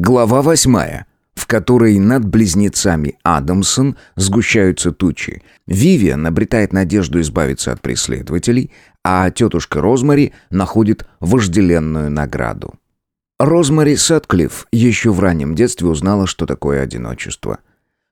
Глава восьмая, в которой над близнецами Адамсон сгущаются тучи. Вивиан обретает надежду избавиться от преследователей, а тетушка Розмари находит вожделенную награду. Розмари Сатклифф еще в раннем детстве узнала, что такое одиночество.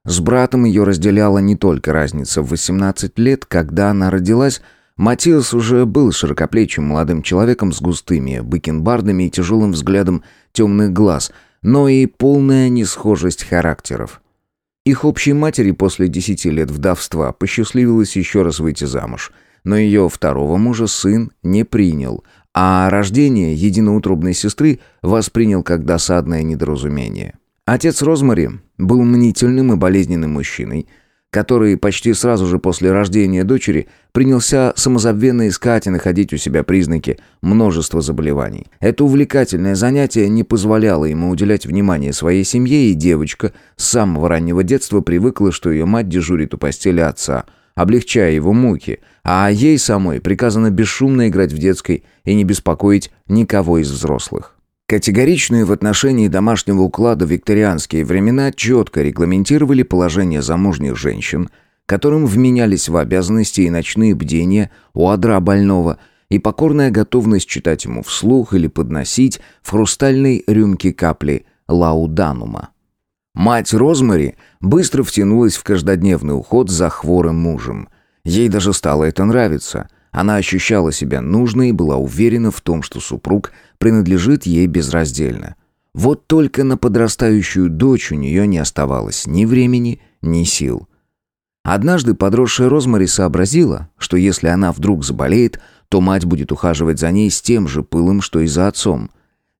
С братом ее разделяла не только разница в 18 лет, когда она родилась, Матиас уже был широкоплечим молодым человеком с густыми бакенбардами и тяжелым взглядом темных глаз, но и полная несхожесть характеров. Их общей матери после десяти лет вдовства посчастливилось еще раз выйти замуж, но ее второго мужа сын не принял, а рождение единоутробной сестры воспринял как досадное недоразумение. Отец Розмари был мнительным и болезненным мужчиной – который почти сразу же после рождения дочери принялся самозабвенно искать и находить у себя признаки множества заболеваний. Это увлекательное занятие не позволяло ему уделять внимание своей семье, и девочка с самого раннего детства привыкла, что ее мать дежурит у постели отца, облегчая его муки, а ей самой приказано бесшумно играть в детской и не беспокоить никого из взрослых. Категоричные в отношении домашнего уклада викторианские времена четко регламентировали положение замужних женщин, которым вменялись в обязанности и ночные бдения у адра больного, и покорная готовность читать ему вслух или подносить в хрустальной рюмке капли лауданума. Мать Розмари быстро втянулась в каждодневный уход за хворым мужем. Ей даже стало это нравиться – она ощущала себя нужной и была уверена в том, что супруг принадлежит ей безраздельно. Вот только на подрастающую дочь у нее не оставалось ни времени, ни сил. Однажды подросшая Розмари сообразила, что если она вдруг заболеет, то мать будет ухаживать за ней с тем же пылом, что и за отцом.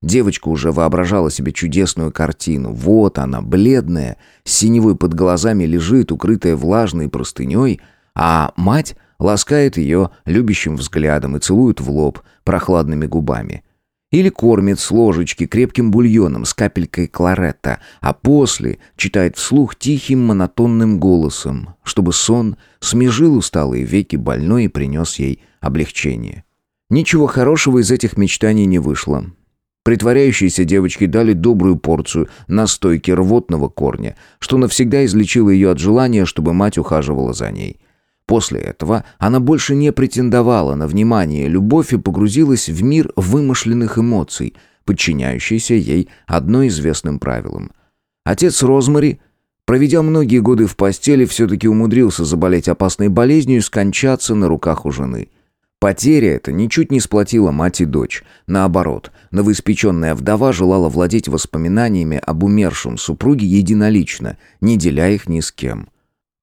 Девочка уже воображала себе чудесную картину. Вот она, бледная, с синевой под глазами лежит, укрытая влажной простыней, а мать ласкает ее любящим взглядом и целует в лоб прохладными губами. Или кормит с ложечки крепким бульоном с капелькой кларетта, а после читает вслух тихим монотонным голосом, чтобы сон смежил усталые веки больной и принес ей облегчение. Ничего хорошего из этих мечтаний не вышло. Притворяющиеся девочки дали добрую порцию настойки рвотного корня, что навсегда излечило ее от желания, чтобы мать ухаживала за ней. После этого она больше не претендовала на внимание любовь и погрузилась в мир вымышленных эмоций, подчиняющийся ей одно известным правилам. Отец Розмари, проведя многие годы в постели, все-таки умудрился заболеть опасной болезнью и скончаться на руках у жены. Потеря эта ничуть не сплотила мать и дочь. Наоборот, новоиспеченная вдова желала владеть воспоминаниями об умершем супруге единолично, не деля их ни с кем.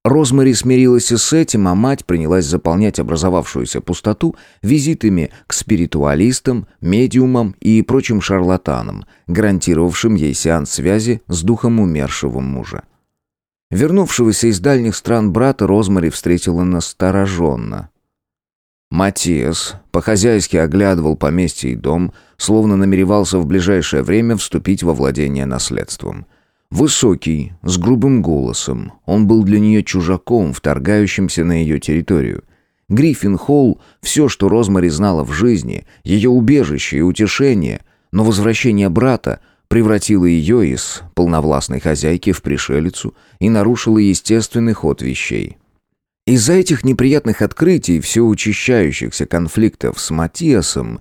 Розмари смирилась и с этим, а мать принялась заполнять образовавшуюся пустоту визитами к спиритуалистам, медиумам и прочим шарлатанам, гарантировавшим ей сеанс связи с духом умершего мужа. Вернувшегося из дальних стран брата Розмари встретила настороженно. Матиас по-хозяйски оглядывал поместье и дом, словно намеревался в ближайшее время вступить во владение наследством – Высокий, с грубым голосом. Он был для нее чужаком, вторгающимся на ее территорию. Гриффин Холл — все, что Розмари знала в жизни, ее убежище и утешение, но возвращение брата превратило ее из полновластной хозяйки в пришелицу и нарушило естественный ход вещей. Из-за этих неприятных открытий, все учащающихся конфликтов с Матиасом,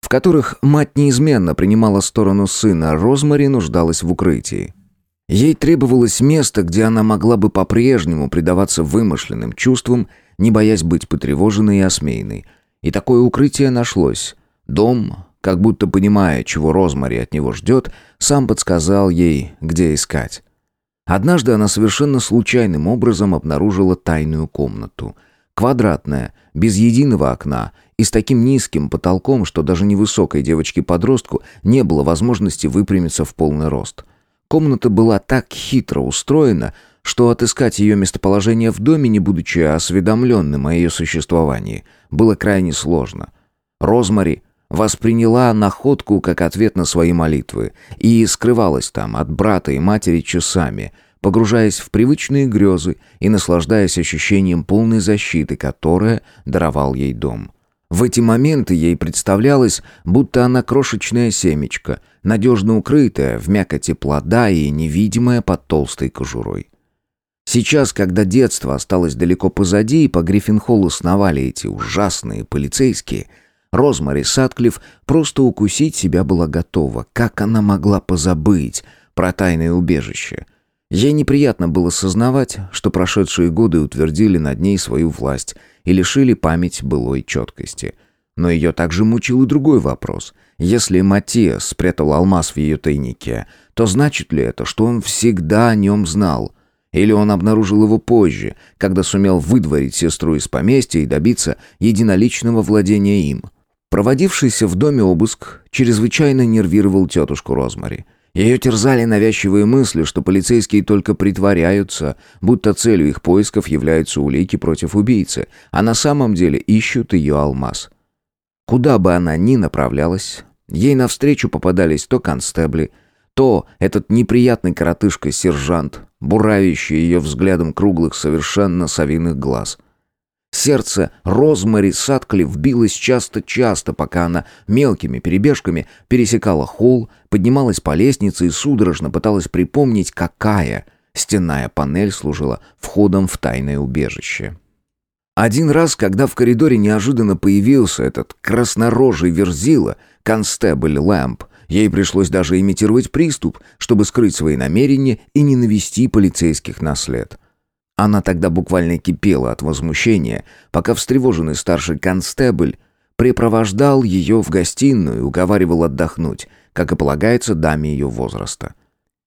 в которых мать неизменно принимала сторону сына, Розмари нуждалась в укрытии. Ей требовалось место, где она могла бы по-прежнему предаваться вымышленным чувствам, не боясь быть потревоженной и осмеянной. И такое укрытие нашлось. Дом, как будто понимая, чего Розмари от него ждет, сам подсказал ей, где искать. Однажды она совершенно случайным образом обнаружила тайную комнату. Квадратная, без единого окна и с таким низким потолком, что даже невысокой девочке-подростку не было возможности выпрямиться в полный рост – Комната была так хитро устроена, что отыскать ее местоположение в доме, не будучи осведомленным о ее существовании, было крайне сложно. Розмари восприняла находку как ответ на свои молитвы и скрывалась там от брата и матери часами, погружаясь в привычные грезы и наслаждаясь ощущением полной защиты, которое даровал ей дом. В эти моменты ей представлялось, будто она крошечная семечко, надежно укрытая в мякоти плода и невидимая под толстой кожурой. Сейчас, когда детство осталось далеко позади, и по Гриффинхоллу сновали эти ужасные полицейские, Розмари Сатклифф просто укусить себя была готова. Как она могла позабыть про тайное убежище? Ей неприятно было сознавать, что прошедшие годы утвердили над ней свою власть и лишили память былой четкости. Но ее также мучил и другой вопрос. Если Матиас спрятал алмаз в ее тайнике, то значит ли это, что он всегда о нем знал – или он обнаружил его позже, когда сумел выдворить сестру из поместья и добиться единоличного владения им. Проводившийся в доме обыск чрезвычайно нервировал тетушку Розмари. Ее терзали навязчивые мысли, что полицейские только притворяются, будто целью их поисков являются улики против убийцы, а на самом деле ищут ее алмаз. Куда бы она ни направлялась, ей навстречу попадались то констебли, то этот неприятный коротышка-сержант, буравящий ее взглядом круглых совершенно совиных глаз. Сердце Розмари Сатклифф билось часто-часто, пока она мелкими перебежками пересекала холл, поднималась по лестнице и судорожно пыталась припомнить, какая стенная панель служила входом в тайное убежище. Один раз, когда в коридоре неожиданно появился этот краснорожий верзила, констебль Лэмп, Ей пришлось даже имитировать приступ, чтобы скрыть свои намерения и не навести полицейских на след. Она тогда буквально кипела от возмущения, пока встревоженный старший констебль препровождал ее в гостиную и уговаривал отдохнуть, как и полагается даме ее возраста.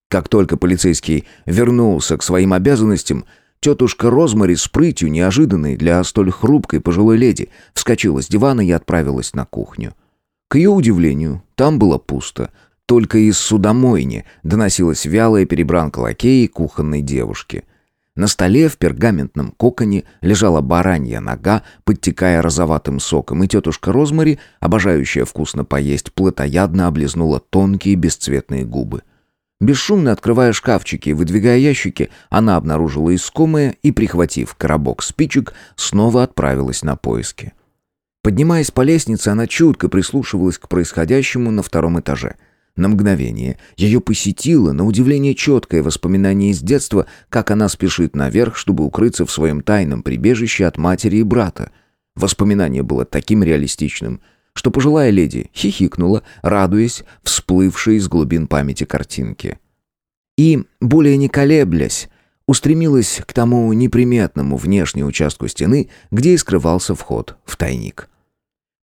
Как только полицейский вернулся к своим обязанностям, тетушка Розмари с прытью, неожиданной для столь хрупкой пожилой леди, вскочила с дивана и отправилась на кухню. К ее удивлению, там было пусто. Только из судомойни доносилась вялая перебранка лакея и кухонной девушки. На столе в пергаментном коконе лежала баранья нога, подтекая розоватым соком, и тетушка Розмари, обожающая вкусно поесть, плотоядно облизнула тонкие бесцветные губы. Бесшумно открывая шкафчики и выдвигая ящики, она обнаружила искомое и, прихватив коробок спичек, снова отправилась на поиски. Поднимаясь по лестнице, она чутко прислушивалась к происходящему на втором этаже. На мгновение ее посетило, на удивление четкое воспоминание из детства, как она спешит наверх, чтобы укрыться в своем тайном прибежище от матери и брата. Воспоминание было таким реалистичным, что пожилая леди хихикнула, радуясь всплывшей из глубин памяти картинки. И, более не колеблясь, устремилась к тому неприметному внешнему участку стены, где и скрывался вход в тайник.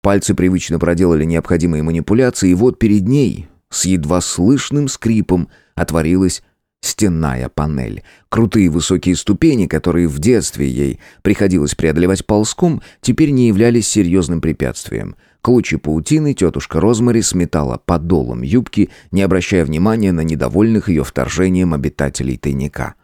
Пальцы привычно проделали необходимые манипуляции, и вот перед ней, с едва слышным скрипом, отворилась стенная панель. Крутые высокие ступени, которые в детстве ей приходилось преодолевать ползком, теперь не являлись серьезным препятствием. Клочья паутины тетушка Розмари сметала подолом юбки, не обращая внимания на недовольных ее вторжением обитателей тайника.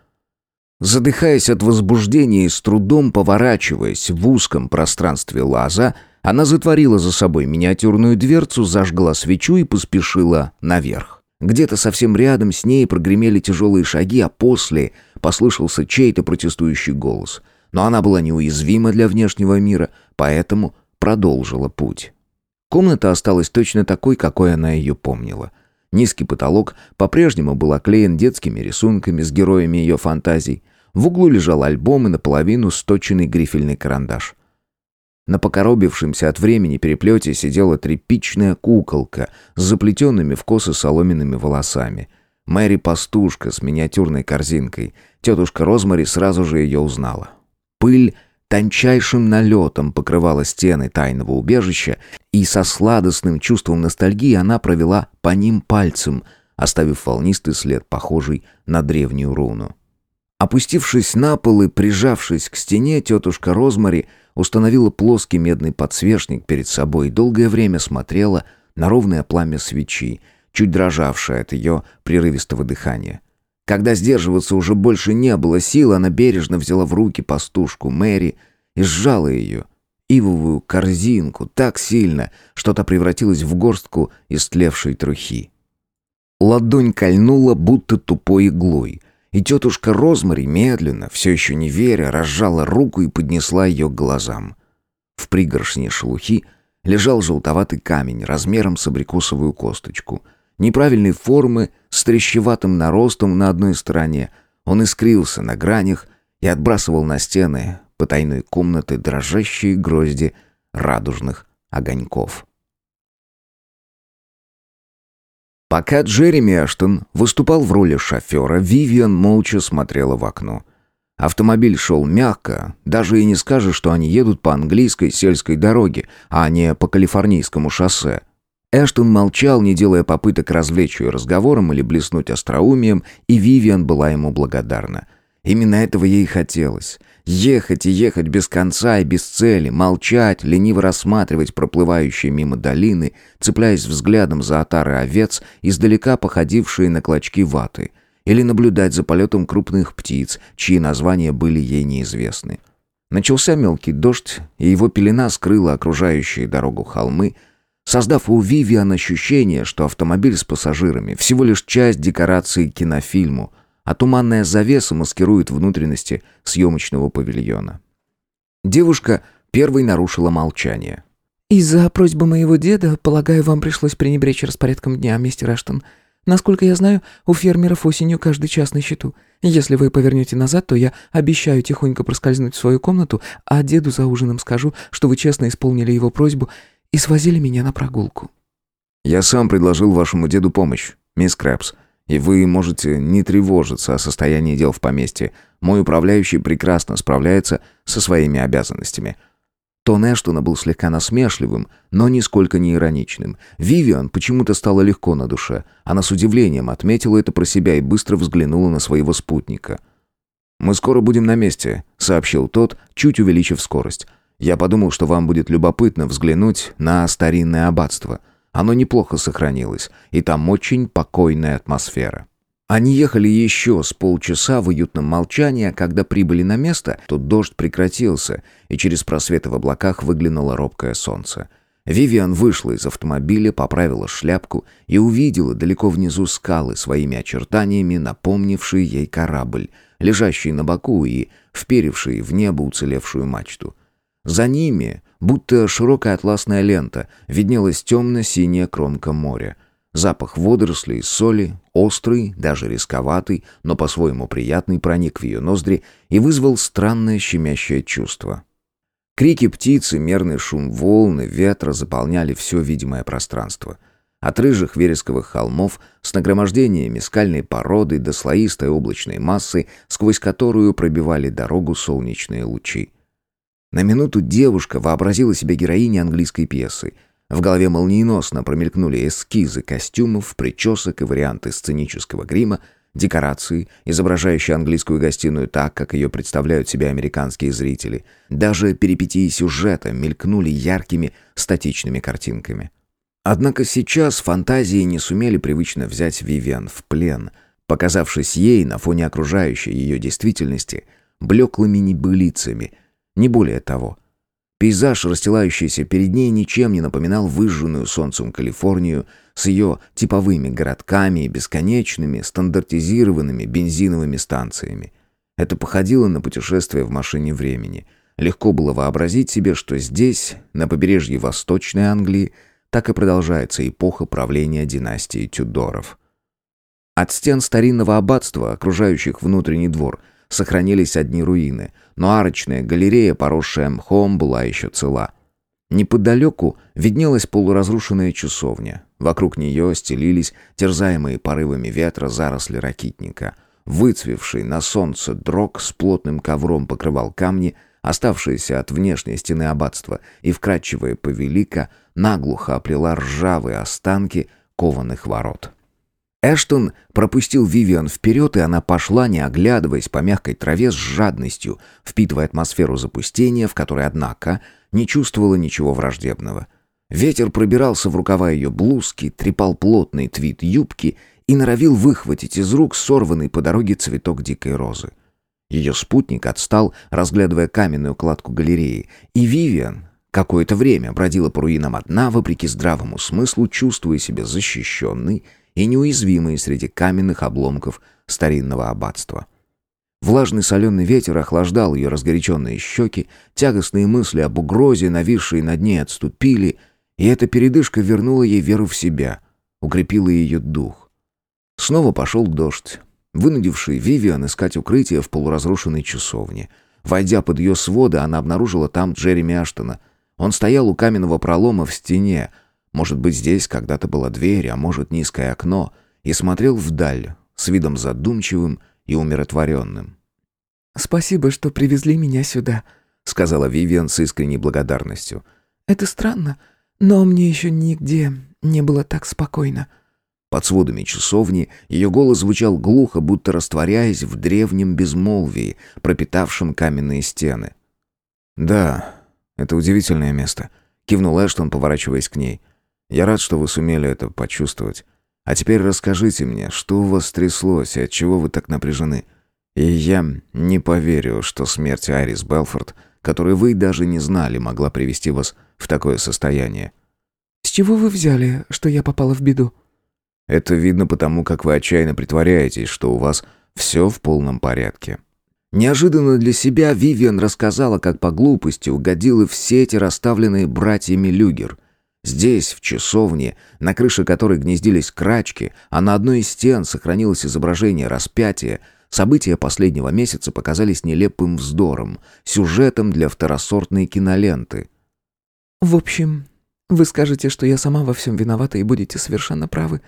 Задыхаясь от возбуждения и с трудом поворачиваясь в узком пространстве лаза, она затворила за собой миниатюрную дверцу, зажгла свечу и поспешила наверх. Где-то совсем рядом с ней прогремели тяжелые шаги, а после послышался чей-то протестующий голос. Но она была неуязвима для внешнего мира, поэтому продолжила путь. Комната осталась точно такой, какой она ее помнила. Низкий потолок по-прежнему был оклеен детскими рисунками с героями ее фантазий. В углу лежал альбом и наполовину сточенный грифельный карандаш. На покоробившемся от времени переплете сидела тряпичная куколка с заплетенными в косы соломенными волосами. Мэри-пастушка с миниатюрной корзинкой. Тетушка Розмари сразу же ее узнала. Пыль тончайшим налетом покрывала стены тайного убежища, и со сладостным чувством ностальгии она провела по ним пальцем, оставив волнистый след, похожий на древнюю руну. Опустившись на пол и прижавшись к стене, тетушка Розмари — установила плоский медный подсвечник перед собой и долгое время смотрела на ровное пламя свечи, чуть дрожавшее от ее прерывистого дыхания. Когда сдерживаться уже больше не было сил, она бережно взяла в руки пастушку Мэри и сжала ее, ивовую корзинку, так сильно, что та превратилась в горстку истлевшей трухи. Ладонь кольнула, будто тупой иглой — и тетушка Розмари медленно, все еще не веря, разжала руку и поднесла ее к глазам. В пригоршне шелухи лежал желтоватый камень размером с абрикосовую косточку. Неправильной формы, с трещеватым наростом на одной стороне. Он искрился на гранях и отбрасывал на стены потайной комнаты дрожащие грозди радужных огоньков. Пока Джереми Эштон выступал в роли шофера, Вивиан молча смотрела в окно. Автомобиль шел мягко, даже и не скажешь, что они едут по английской сельской дороге, а не по калифорнийскому шоссе. Эштон молчал, не делая попыток развлечь ее разговором или блеснуть остроумием, и Вивиан была ему благодарна. Именно этого ей хотелось. Ехать и ехать без конца и без цели, молчать, лениво рассматривать проплывающие мимо долины, цепляясь взглядом за отары овец, издалека походившие на клочки ваты, или наблюдать за полетом крупных птиц, чьи названия были ей неизвестны. Начался мелкий дождь, и его пелена скрыла окружающие дорогу холмы, создав у Вивиан ощущение, что автомобиль с пассажирами всего лишь часть декорации кинофильму — а туманная завеса маскирует внутренности съемочного павильона. Девушка первой нарушила молчание. «Из-за просьбы моего деда, полагаю, вам пришлось пренебречь распорядком дня, мистер Эштон. Насколько я знаю, у фермеров осенью каждый час на счету. Если вы повернете назад, то я обещаю тихонько проскользнуть в свою комнату, а деду за ужином скажу, что вы честно исполнили его просьбу и свозили меня на прогулку». «Я сам предложил вашему деду помощь, мисс Крэпс. И вы можете не тревожиться о состоянии дел в поместье. Мой управляющий прекрасно справляется со своими обязанностями». Тон Эштона был слегка насмешливым, но нисколько не ироничным. Вивиан почему-то стало легко на душе. Она с удивлением отметила это про себя и быстро взглянула на своего спутника. «Мы скоро будем на месте», — сообщил тот, чуть увеличив скорость. «Я подумал, что вам будет любопытно взглянуть на старинное аббатство». Оно неплохо сохранилось, и там очень покойная атмосфера. Они ехали еще с полчаса в уютном молчании, а когда прибыли на место, то дождь прекратился, и через просветы в облаках выглянуло робкое солнце. Вивиан вышла из автомобиля, поправила шляпку и увидела далеко внизу скалы своими очертаниями, напомнившие ей корабль, лежащий на боку и вперевший в небо уцелевшую мачту. За ними Будто широкая атласная лента, виднелась темно-синяя кромка моря. Запах водорослей, соли, острый, даже рисковатый, но по-своему приятный, проник в ее ноздри и вызвал странное щемящее чувство. Крики птицы, мерный шум волны, ветра заполняли все видимое пространство. От рыжих вересковых холмов с нагромождениями скальной породы до слоистой облачной массы, сквозь которую пробивали дорогу солнечные лучи. На минуту девушка вообразила себя героиней английской пьесы. В голове молниеносно промелькнули эскизы костюмов, причесок и варианты сценического грима, декорации, изображающие английскую гостиную так, как ее представляют себе американские зрители. Даже перипетии сюжета мелькнули яркими статичными картинками. Однако сейчас фантазии не сумели привычно взять Вивиан в плен, показавшись ей на фоне окружающей ее действительности блеклыми небылицами – не более того. Пейзаж, расстилающийся перед ней, ничем не напоминал выжженную солнцем Калифорнию с ее типовыми городками и бесконечными, стандартизированными бензиновыми станциями. Это походило на путешествие в машине времени. Легко было вообразить себе, что здесь, на побережье Восточной Англии, так и продолжается эпоха правления династии Тюдоров. От стен старинного аббатства, окружающих внутренний двор – сохранились одни руины, но арочная галерея, поросшая мхом, была еще цела. Неподалеку виднелась полуразрушенная часовня. Вокруг нее стелились терзаемые порывами ветра заросли ракитника. Выцвевший на солнце дрог с плотным ковром покрывал камни, оставшиеся от внешней стены аббатства, и вкрадчивая повелика наглухо оплела ржавые останки кованых ворот. Эштон пропустил Вивиан вперед, и она пошла, не оглядываясь по мягкой траве с жадностью, впитывая атмосферу запустения, в которой, однако, не чувствовала ничего враждебного. Ветер пробирался в рукава ее блузки, трепал плотный твит юбки и норовил выхватить из рук сорванный по дороге цветок дикой розы. Ее спутник отстал, разглядывая каменную кладку галереи, и Вивиан какое-то время бродила по руинам одна, вопреки здравому смыслу, чувствуя себя защищенной и неуязвимые среди каменных обломков старинного аббатства. Влажный соленый ветер охлаждал ее разгоряченные щеки, тягостные мысли об угрозе, нависшие над ней, отступили, И эта передышка вернула ей веру в себя, укрепила ее дух. Снова пошел дождь, вынудивший Вивиан искать укрытие в полуразрушенной часовне. Войдя под ее своды, она обнаружила там Джереми Аштона. Он стоял у каменного пролома в стене, может быть, здесь когда-то была дверь, а может, низкое окно, и смотрел вдаль, с видом задумчивым и умиротворенным. «Спасибо, что привезли меня сюда», — сказала Вивиан с искренней благодарностью. «Это странно, но мне еще нигде не было так спокойно». Под сводами часовни ее голос звучал глухо, будто растворяясь в древнем безмолвии, пропитавшем каменные стены. «Да, это удивительное место», — кивнул Эштон, поворачиваясь к ней. «Я рад, что вы сумели это почувствовать. А теперь расскажите мне, что у вас стряслось и от чего вы так напряжены? И я не поверю, что смерть Айрис Белфорд, которую вы даже не знали, могла привести вас в такое состояние». «С чего вы взяли, что я попала в беду?» Это видно потому, как вы отчаянно притворяетесь, что у вас все в полном порядке. Неожиданно для себя Вивиан рассказала, как по глупости угодила в сети, расставленные братьями Люгер. Здесь, в часовне, на крыше которой гнездились крачки, а на одной из стен сохранилось изображение распятия, события последнего месяца показались нелепым вздором, сюжетом для второсортной киноленты. «В общем, вы скажете, что я сама во всем виновата и будете совершенно правы»,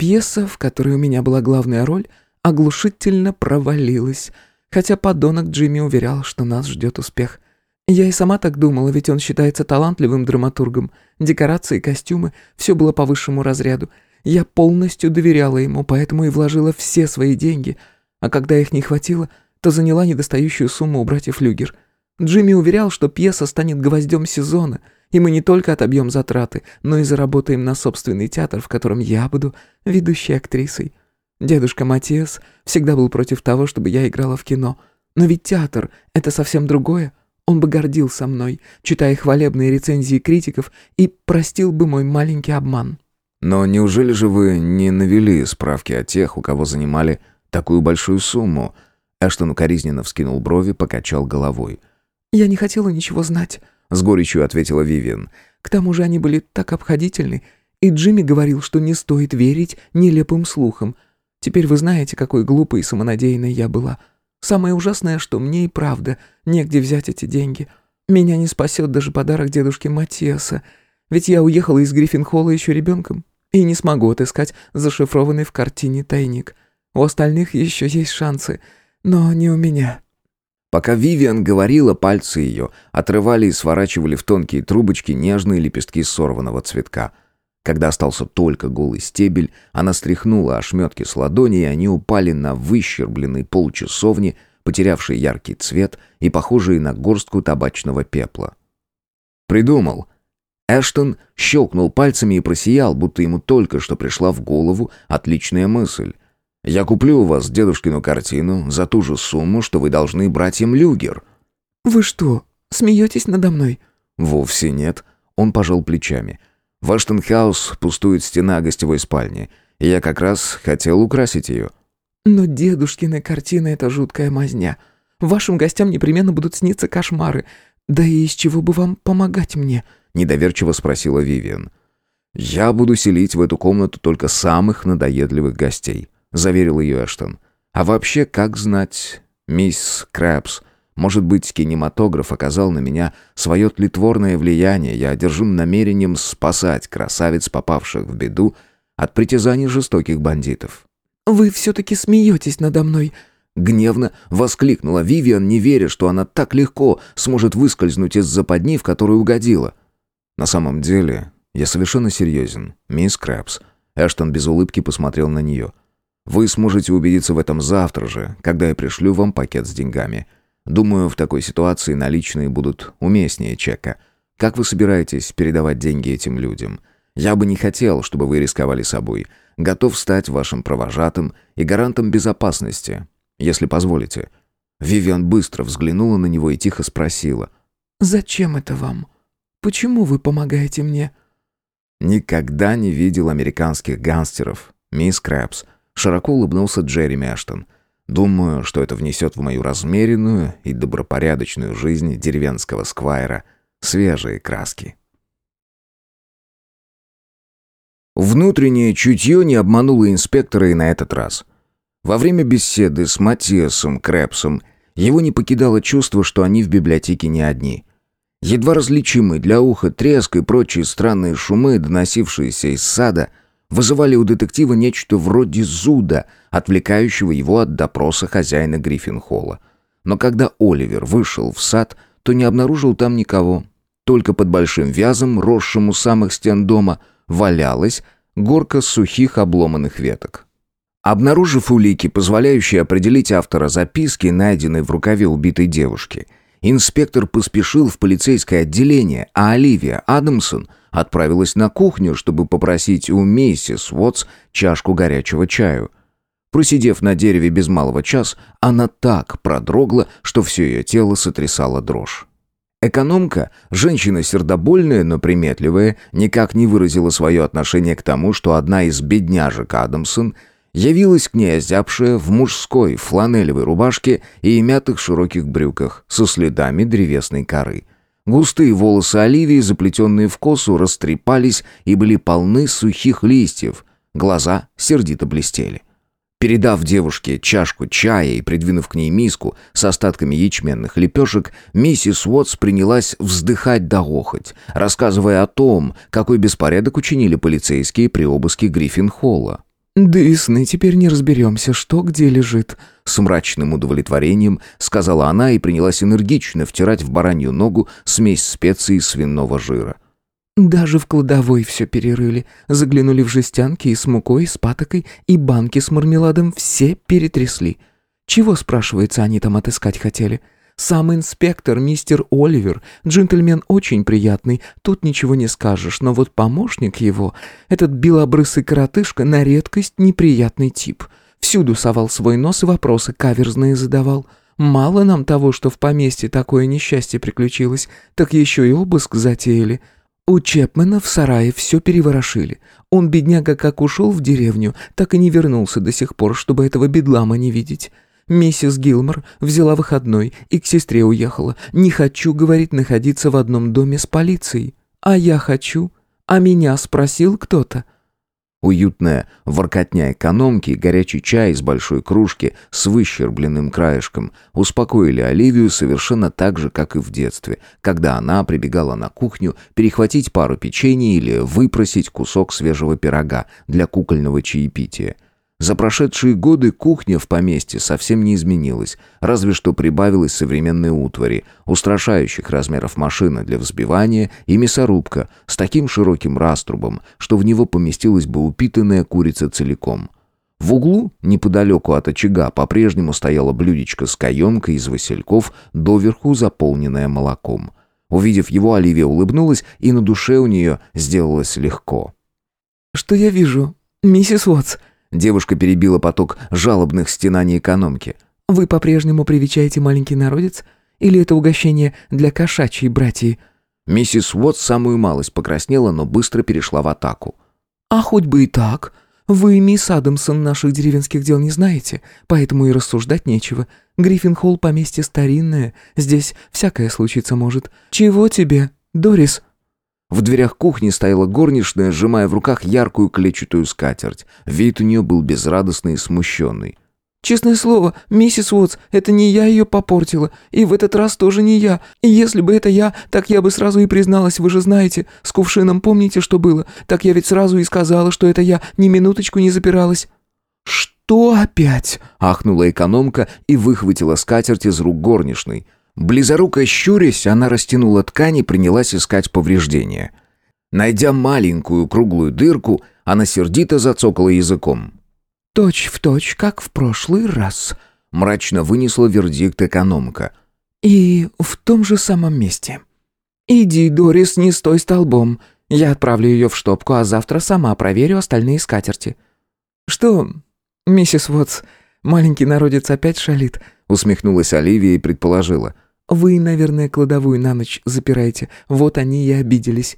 Пьеса, в которой у меня была главная роль, оглушительно провалилась, хотя подонок Джимми уверял, что нас ждет успех. Я и сама так думала, ведь он считается талантливым драматургом. Декорации, костюмы — все было по высшему разряду. Я полностью доверяла ему, поэтому и вложила все свои деньги. А когда их не хватило, то заняла недостающую сумму у братьев Люгер. Джимми уверял, что пьеса станет гвоздем сезона — и мы не только отобьем затраты, но и заработаем на собственный театр, в котором я буду ведущей актрисой. Дедушка Матиас всегда был против того, чтобы я играла в кино. Но ведь театр — это совсем другое. Он бы гордился мной, читая хвалебные рецензии критиков, и простил бы мой маленький обман. Но неужели же вы не навели справки о тех, у кого занимали такую большую сумму? Эштон укоризненно вскинул брови, покачал головой. «Я не хотела ничего знать с горечью ответила Вивиан. К тому же они были так обходительны, и Джимми говорил, что не стоит верить нелепым слухам. Теперь вы знаете, какой глупой и самонадеянной я была. Самое ужасное, что мне и правда негде взять эти деньги. Меня не спасет даже подарок дедушке Матиаса, ведь я уехала из Гриффин-холла еще ребенком и не смогу отыскать зашифрованный в картине тайник. У остальных еще есть шансы, но не у меня». Пока Вивиан говорила, пальцы ее отрывали и сворачивали в тонкие трубочки нежные лепестки сорванного цветка. Когда остался только голый стебель, она стряхнула ошметки с ладони, и они упали на выщербленный пол часовни, потерявший яркий цвет и похожие на горстку табачного пепла. «Придумал!» Эштон щелкнул пальцами и просиял, будто ему только что пришла в голову отличная мысль. Я куплю у вас дедушкину картину за ту же сумму, что вы должны братьям Люгер». «Вы что, смеетесь надо мной?» «Вовсе нет». Он пожал плечами. «В Аштенхаус пустует стена гостевой спальни, и я как раз хотел украсить ее». «Но дедушкина картина — это жуткая мазня. Вашим гостям непременно будут сниться кошмары. Да и из чего бы вам помогать мне?» — недоверчиво спросила Вивиан. «Я буду селить в эту комнату только самых надоедливых гостей. — заверил ее Эштон. «А вообще, как знать, мисс Крэпс, может быть, кинематограф оказал на меня свое тлетворное влияние, я одержим намерением спасать красавиц, попавших в беду, от притязаний жестоких бандитов». «Вы все-таки смеетесь надо мной», Гневно воскликнула Вивиан, не веря, что она так легко сможет выскользнуть из западни, в которую угодила. «На самом деле, я совершенно серьезен, мисс Крэпс». Эштон без улыбки посмотрел на нее. Вы сможете убедиться в этом завтра же, когда я пришлю вам пакет с деньгами. Думаю, в такой ситуации наличные будут уместнее чека. Как вы собираетесь передавать деньги этим людям? Я бы не хотел, чтобы вы рисковали собой. Готов стать вашим провожатым и гарантом безопасности, если позволите». Вивиан быстро взглянула на него и тихо спросила. «Зачем это вам? Почему вы помогаете мне?» «Никогда не видел американских гангстеров, мисс Крэпс», Широко улыбнулся Джереми Эштон. «Думаю, что это внесет в мою размеренную и добропорядочную жизнь деревенского сквайра свежие краски». Внутреннее чутье не обмануло инспектора и на этот раз. Во время беседы с Матиасом Крэпсом его не покидало чувство, что они в библиотеке не одни. Едва различимый для уха треск и прочие странные шумы, доносившиеся из сада, вызывали у детектива нечто вроде зуда, отвлекающего его от допроса хозяина Гриффин-холла. Но когда Оливер вышел в сад, то не обнаружил там никого. Только под большим вязом, росшим у самых стен дома, валялась горка сухих обломанных веток. Обнаружив улики, позволяющие определить автора записки, найденной в рукаве убитой девушки, инспектор поспешил в полицейское отделение, а Оливия Адамсон отправилась на кухню, чтобы попросить у миссис Уотс чашку горячего чаю. Просидев на дереве без малого час, она так продрогла, что все ее тело сотрясало дрожь. Экономка, женщина сердобольная, но приметливая, никак не выразила свое отношение к тому, что одна из бедняжек Адамсон явилась к ней озябшая в мужской фланелевой рубашке и мятых широких брюках со следами древесной коры. Густые волосы Оливии, заплетенные в косу, растрепались и были полны сухих листьев. Глаза сердито блестели. Передав девушке чашку чая и придвинув к ней миску с остатками ячменных лепешек, миссис Уотс принялась вздыхать да охоть, рассказывая о том, какой беспорядок учинили полицейские при обыске Гриффин-Холла. «Дысны, теперь не разберемся, что где лежит», — с мрачным удовлетворением сказала она и принялась энергично втирать в баранью ногу смесь специй и свиного жира. Даже в кладовой все перерыли. Заглянули в жестянки и с мукой, с патокой, и банки с мармеладом все перетрясли. Чего, спрашивается, они там отыскать хотели? Сам инспектор, мистер Оливер, джентльмен очень приятный, тут ничего не скажешь, но вот помощник его, этот белобрысый коротышка, на редкость неприятный тип. Всюду совал свой нос и вопросы каверзные задавал. Мало нам того, что в поместье такое несчастье приключилось, так еще и обыск затеяли. У Чепмена в сарае все переворошили. Он, бедняга, как ушел в деревню, так и не вернулся до сих пор, чтобы этого бедлама не видеть. Миссис Гилмор взяла выходной и к сестре уехала. Не хочу, говорит, находиться в одном доме с полицией. А я хочу. А меня спросил кто-то. Уютная воркотня экономки и горячий чай из большой кружки с выщербленным краешком успокоили Оливию совершенно так же, как и в детстве, когда она прибегала на кухню перехватить пару печенья или выпросить кусок свежего пирога для кукольного чаепития – за прошедшие годы кухня в поместье совсем не изменилась, разве что прибавилось современной утвари, устрашающих размеров машина для взбивания и мясорубка с таким широким раструбом, что в него поместилась бы упитанная курица целиком. В углу, неподалеку от очага, по-прежнему стояла блюдечко с каемкой из васильков, доверху заполненная молоком. Увидев его, Оливия улыбнулась, и на душе у нее сделалось легко. «Что я вижу, миссис Уотс?» Девушка перебила поток жалобных стенаний экономки. «Вы по-прежнему привечаете маленький народец? Или это угощение для кошачьей братьи?» Миссис Уотт самую малость покраснела, но быстро перешла в атаку. «А хоть бы и так. Вы, мисс Адамсон, наших деревенских дел не знаете, поэтому и рассуждать нечего. Гриффин-холл поместье старинное, здесь всякое случиться может. Чего тебе, Дорис?» В дверях кухни стояла горничная, сжимая в руках яркую клетчатую скатерть. Вид у нее был безрадостный и смущенный. «Честное слово, миссис Уотс, это не я ее попортила, и в этот раз тоже не я. И если бы это я, так я бы сразу и призналась, вы же знаете, с кувшином помните, что было? Так я ведь сразу и сказала, что это я, ни минуточку не запиралась». «Что опять?» — ахнула экономка и выхватила скатерть из рук горничной — Близоруко щурясь, она растянула ткань и принялась искать повреждения. Найдя маленькую круглую дырку, она сердито зацокала языком. «Точь в точь, как в прошлый раз», — мрачно вынесла вердикт экономка. «И в том же самом месте. Иди, Дорис, не стой столбом. Я отправлю ее в штопку, а завтра сама проверю остальные скатерти». «Что, миссис Уотс, маленький народец опять шалит?» Усмехнулась Оливия и предположила. «Вы, наверное, кладовую на ночь запираете. Вот они и обиделись».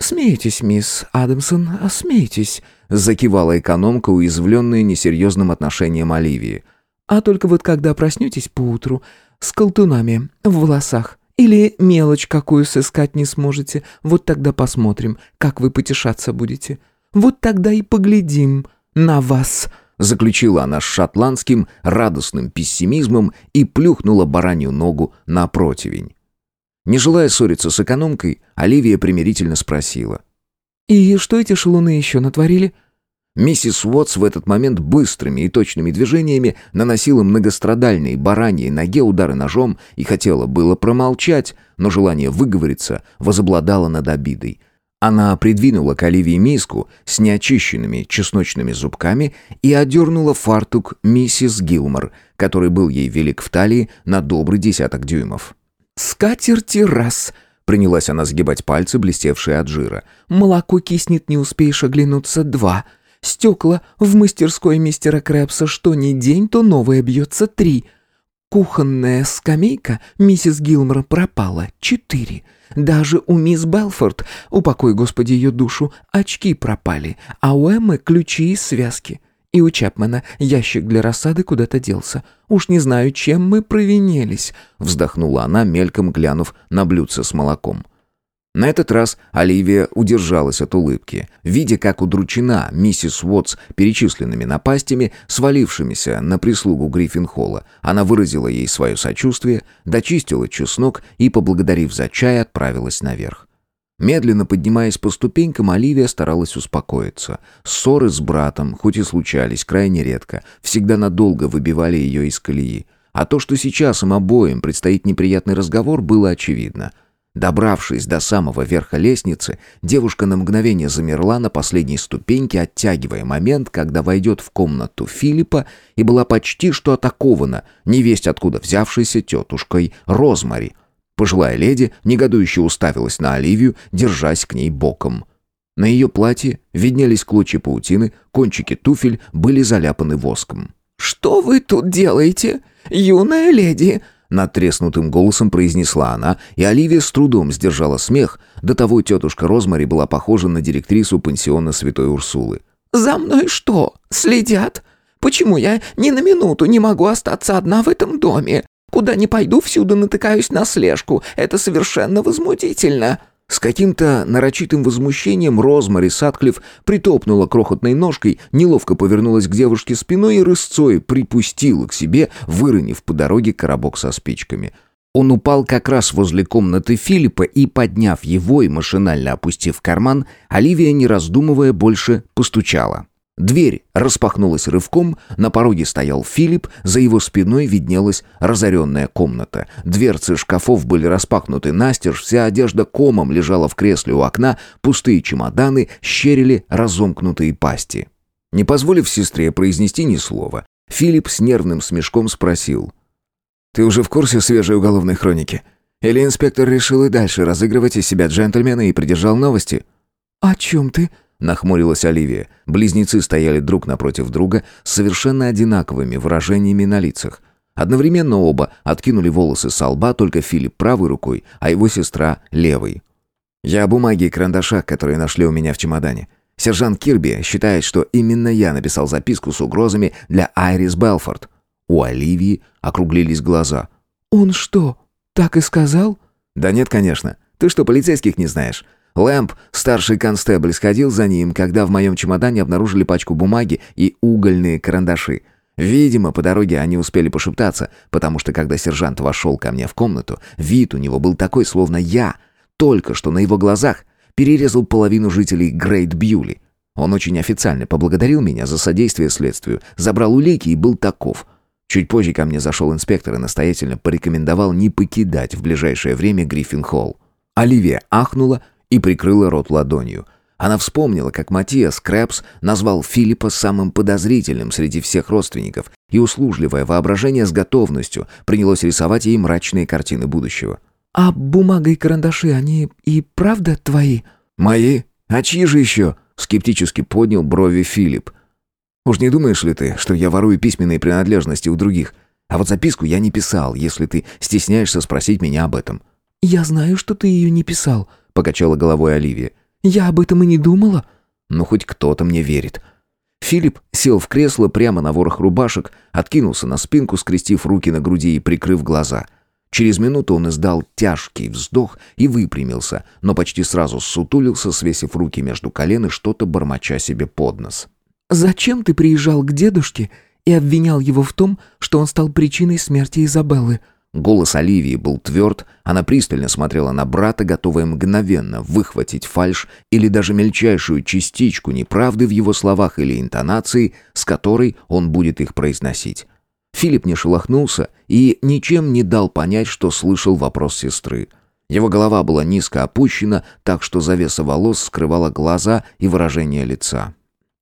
«Смейтесь, мисс Адамсон, смейтесь», — закивала экономка, уязвленная несерьезным отношением Оливии. «А только вот когда проснетесь поутру, с колтунами в волосах, или мелочь какую сыскать не сможете, вот тогда посмотрим, как вы потешаться будете. Вот тогда и поглядим на вас», заключила она с шотландским радостным пессимизмом и плюхнула баранью ногу на противень. Не желая ссориться с экономкой, Оливия примирительно спросила. «И что эти шалуны еще натворили?» Миссис Уотс в этот момент быстрыми и точными движениями наносила многострадальные бараньи ноге удары ножом и хотела было промолчать, но желание выговориться возобладало над обидой. Она придвинула к Оливии миску с неочищенными чесночными зубками и одернула фартук миссис Гилмор, который был ей велик в талии на добрый десяток дюймов. «Скатерти раз!» Принялась она сгибать пальцы, блестевшие от жира. «Молоко киснет, не успеешь оглянуться, два. Стекла в мастерской мистера Крэпса что ни день, то новое бьется три. Кухонная скамейка миссис Гилмор пропала, четыре. Даже у мисс Белфорд, упокой Господи ее душу, очки пропали, а у Эммы ключи и связки. И у Чапмана ящик для рассады куда-то делся. Уж не знаю, чем мы провинились», — вздохнула она, мельком глянув на блюдце с молоком. На этот раз Оливия удержалась от улыбки, видя, как удручена миссис Уотс перечисленными напастями, свалившимися на прислугу Гриффин-холла. Она выразила ей свое сочувствие, дочистила чеснок и, поблагодарив за чай, отправилась наверх. Медленно поднимаясь по ступенькам, Оливия старалась успокоиться. Ссоры с братом, хоть и случались крайне редко, всегда надолго выбивали ее из колеи. А то, что сейчас им обоим предстоит неприятный разговор, было очевидно – Добравшись до самого верха лестницы, девушка на мгновение замерла на последней ступеньке, оттягивая момент, когда войдет в комнату Филиппа, и была почти что атакована, невесть откуда взявшейся тетушкой Розмари. Пожилая леди негодующе уставилась на Оливию, держась к ней боком. На ее платье виднелись клочья паутины, кончики туфель были заляпаны воском. «Что вы тут делаете, юная леди?» Надтреснутым голосом произнесла она, и Оливия с трудом сдержала смех, до того тетушка Розмари была похожа на директрису пансиона Святой Урсулы. «За мной что, следят? Почему я ни на минуту не могу остаться одна в этом доме? Куда ни пойду, всюду натыкаюсь на слежку. Это совершенно возмутительно». С каким-то нарочитым возмущением Розмари Сатклифф притопнула крохотной ножкой, неловко повернулась к девушке спиной и рысцой припустила к себе, выронив по дороге коробок со спичками. Он упал как раз возле комнаты Филиппа и, подняв его и машинально опустив в карман, Оливия, не раздумывая, больше постучала. Дверь распахнулась рывком, на пороге стоял Филипп, за его спиной виднелась разоренная комната. Дверцы шкафов были распахнуты настежь, вся одежда комом лежала в кресле у окна, пустые чемоданы щерили разомкнутые пасти. Не позволив сестре произнести ни слова, Филипп с нервным смешком спросил. «Ты уже в курсе свежей уголовной хроники? Или инспектор решил и дальше разыгрывать из себя джентльмена и придержал новости?» «О чем ты?» Нахмурилась Оливия. Близнецы стояли друг напротив друга с совершенно одинаковыми выражениями на лицах. Одновременно оба откинули волосы с лба, только Филипп правой рукой, а его сестра левой. «Я о бумаге и карандашах, которые нашли у меня в чемодане. Сержант Кирби считает, что именно я написал записку с угрозами для Айрис Белфорд». У Оливии округлились глаза. «Он что, так и сказал?» «Да нет, конечно. Ты что, полицейских не знаешь? Лэмп, старший констебль, сходил за ним, когда в моем чемодане обнаружили пачку бумаги и угольные карандаши. Видимо, по дороге они успели пошептаться, потому что когда сержант вошел ко мне в комнату, вид у него был такой, словно я, только что на его глазах, перерезал половину жителей Грейт Бьюли. Он очень официально поблагодарил меня за содействие следствию, забрал улики и был таков. Чуть позже ко мне зашел инспектор и настоятельно порекомендовал не покидать в ближайшее время Гриффин-холл. Оливия ахнула и прикрыла рот ладонью. Она вспомнила, как Матиас Крэпс назвал Филиппа самым подозрительным среди всех родственников, и услужливое воображение с готовностью принялось рисовать ей мрачные картины будущего. «А бумага и карандаши, они и правда твои?» «Мои? А чьи же еще?» — скептически поднял брови Филипп. «Уж не думаешь ли ты, что я ворую письменные принадлежности у других? А вот записку я не писал, если ты стесняешься спросить меня об этом». «Я знаю, что ты ее не писал», покачала головой Оливия. «Я об этом и не думала». «Ну, хоть кто-то мне верит». Филипп сел в кресло прямо на ворох рубашек, откинулся на спинку, скрестив руки на груди и прикрыв глаза. Через минуту он издал тяжкий вздох и выпрямился, но почти сразу сутулился, свесив руки между колен и что-то бормоча себе под нос. «Зачем ты приезжал к дедушке и обвинял его в том, что он стал причиной смерти Изабеллы?» Голос Оливии был тверд, она пристально смотрела на брата, готовая мгновенно выхватить фальшь или даже мельчайшую частичку неправды в его словах или интонации, с которой он будет их произносить. Филипп не шелохнулся и ничем не дал понять, что слышал вопрос сестры. Его голова была низко опущена, так что завеса волос скрывала глаза и выражение лица.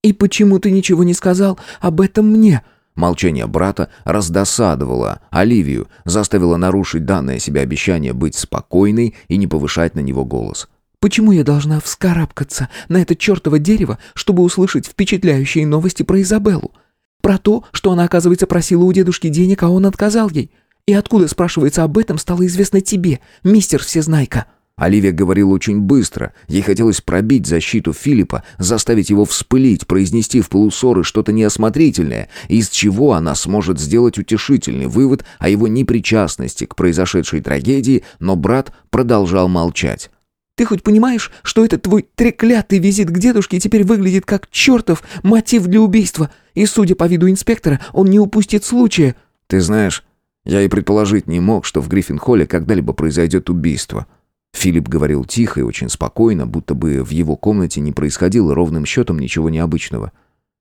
«И почему ты ничего не сказал об этом мне?» Молчание брата раздосадовало Оливию, заставило нарушить данное себе обещание быть спокойной и не повышать на него голос. «Почему я должна вскарабкаться на это чертово дерево, чтобы услышать впечатляющие новости про Изабеллу? Про то, что она, оказывается, просила у дедушки денег, а он отказал ей? И откуда, спрашивается, об этом стало известно тебе, мистер Всезнайка?» Оливия говорила очень быстро. Ей хотелось пробить защиту Филиппа, заставить его вспылить, произнести в полусоры что-то неосмотрительное, из чего она сможет сделать утешительный вывод о его непричастности к произошедшей трагедии, но брат продолжал молчать. «Ты хоть понимаешь, что этот твой треклятый визит к дедушке теперь выглядит как чертов мотив для убийства, и, судя по виду инспектора, он не упустит случая?» «Ты знаешь, я и предположить не мог, что в Гриффин-холле когда-либо произойдет убийство». Филипп говорил тихо и очень спокойно, будто бы в его комнате не происходило ровным счетом ничего необычного.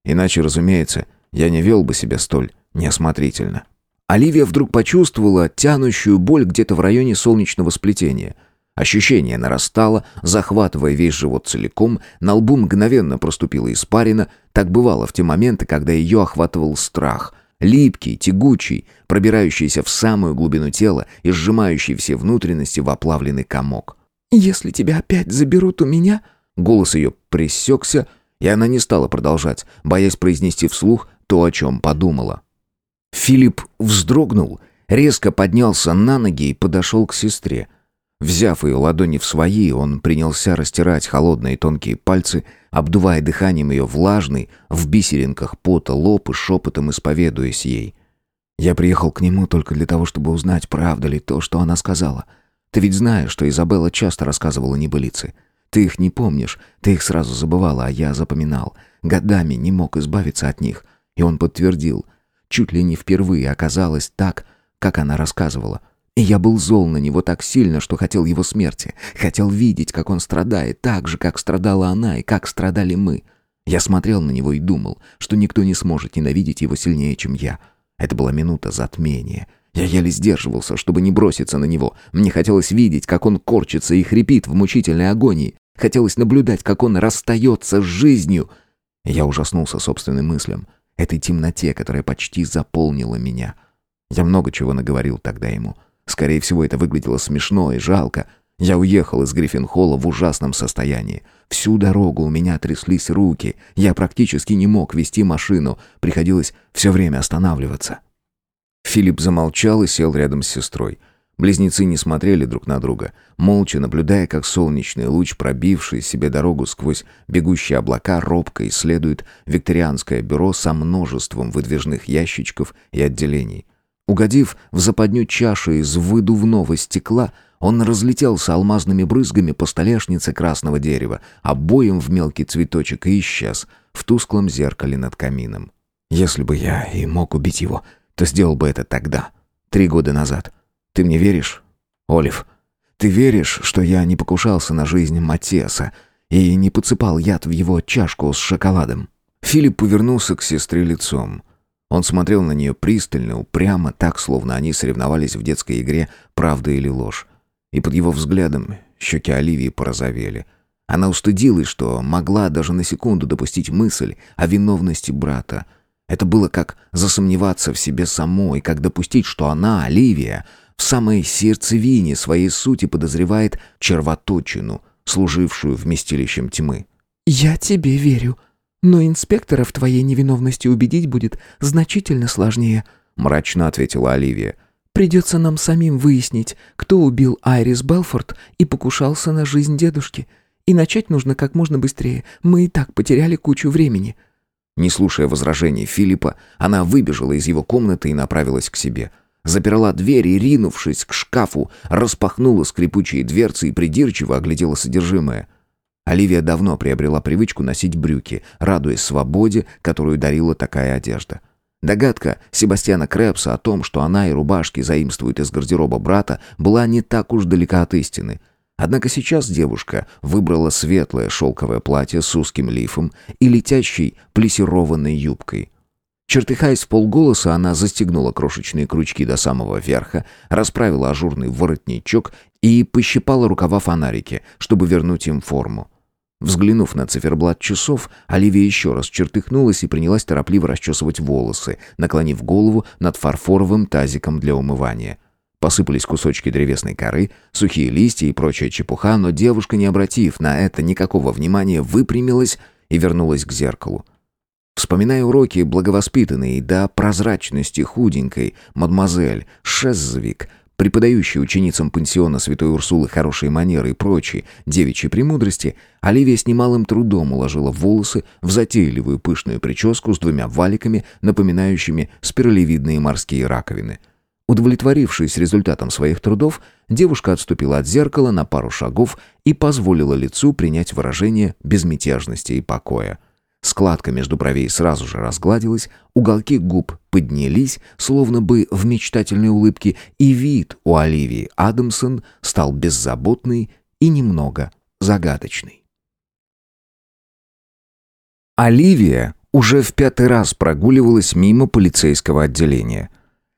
Иначе, разумеется, я не вел бы себя столь неосмотрительно. Оливия вдруг почувствовала тянущую боль где-то в районе солнечного сплетения. Ощущение нарастало, захватывая весь живот целиком, на лбу мгновенно проступила испарина, так бывало в те моменты, когда ее охватывал страх — Липкий, тягучий, пробирающийся в самую глубину тела и сжимающий все внутренности в оплавленный комок. «Если тебя опять заберут у меня...» Голос ее пресекся, и она не стала продолжать, боясь произнести вслух то, о чем подумала. Филипп вздрогнул, резко поднялся на ноги и подошел к сестре. Взяв ее ладони в свои, он принялся растирать холодные тонкие пальцы, обдувая дыханием ее влажный, в бисеринках пота лоб и шепотом исповедуясь ей. «Я приехал к нему только для того, чтобы узнать, правда ли то, что она сказала. Ты ведь знаешь, что Изабелла часто рассказывала небылицы. Ты их не помнишь, ты их сразу забывала, а я запоминал. Годами не мог избавиться от них. И он подтвердил. Чуть ли не впервые оказалось так, как она рассказывала». И я был зол на него так сильно, что хотел его смерти. Хотел видеть, как он страдает, так же, как страдала она и как страдали мы. Я смотрел на него и думал, что никто не сможет ненавидеть его сильнее, чем я. Это была минута затмения. Я еле сдерживался, чтобы не броситься на него. Мне хотелось видеть, как он корчится и хрипит в мучительной агонии. Хотелось наблюдать, как он расстается с жизнью. Я ужаснулся собственным мыслям. Этой темноте, которая почти заполнила меня. Я много чего наговорил тогда ему. Скорее всего, это выглядело смешно и жалко. Я уехал из Гриффин-холла в ужасном состоянии. Всю дорогу у меня тряслись руки. Я практически не мог вести машину. Приходилось все время останавливаться. Филипп замолчал и сел рядом с сестрой. Близнецы не смотрели друг на друга, молча наблюдая, как солнечный луч, пробивший себе дорогу сквозь бегущие облака, робко исследует викторианское бюро со множеством выдвижных ящичков и отделений. Угодив в западню чаши из выдувного стекла, он разлетелся алмазными брызгами по столешнице красного дерева, обоим в мелкий цветочек и исчез в тусклом зеркале над камином. Если бы я и мог убить его, то сделал бы это тогда, три года назад. Ты мне веришь, Олив? Ты веришь, что я не покушался на жизнь Матеса и не подсыпал яд в его чашку с шоколадом? Филипп повернулся к сестре лицом. Он смотрел на нее пристально, упрямо, так, словно они соревновались в детской игре «Правда или ложь». И под его взглядом щеки Оливии порозовели. Она устыдилась, что могла даже на секунду допустить мысль о виновности брата. Это было как засомневаться в себе самой, как допустить, что она, Оливия, в самой сердцевине своей сути подозревает червоточину, служившую вместилищем тьмы. «Я тебе верю», но инспектора в твоей невиновности убедить будет значительно сложнее», — мрачно ответила Оливия. «Придется нам самим выяснить, кто убил Айрис Белфорд и покушался на жизнь дедушки. И начать нужно как можно быстрее. Мы и так потеряли кучу времени». Не слушая возражений Филиппа, она выбежала из его комнаты и направилась к себе. Заперла дверь и, ринувшись к шкафу, распахнула скрипучие дверцы и придирчиво оглядела содержимое. Оливия давно приобрела привычку носить брюки, радуясь свободе, которую дарила такая одежда. Догадка Себастьяна Крэпса о том, что она и рубашки заимствуют из гардероба брата, была не так уж далека от истины. Однако сейчас девушка выбрала светлое шелковое платье с узким лифом и летящей плессированной юбкой. Чертыхаясь в полголоса, она застегнула крошечные крючки до самого верха, расправила ажурный воротничок и пощипала рукава фонарики, чтобы вернуть им форму. Взглянув на циферблат часов, Оливия еще раз чертыхнулась и принялась торопливо расчесывать волосы, наклонив голову над фарфоровым тазиком для умывания. Посыпались кусочки древесной коры, сухие листья и прочая чепуха, но девушка, не обратив на это никакого внимания, выпрямилась и вернулась к зеркалу. Вспоминая уроки благовоспитанной до прозрачности худенькой мадемуазель Шеззвик, преподающей ученицам пансиона Святой Урсулы хорошие манеры и прочие девичьи премудрости, Оливия с немалым трудом уложила волосы в затейливую пышную прическу с двумя валиками, напоминающими спиралевидные морские раковины. Удовлетворившись результатом своих трудов, девушка отступила от зеркала на пару шагов и позволила лицу принять выражение безмятежности и покоя. Складка между бровей сразу же разгладилась, уголки губ поднялись, словно бы в мечтательной улыбке, и вид у Оливии Адамсон стал беззаботный и немного загадочный. Оливия уже в пятый раз прогуливалась мимо полицейского отделения.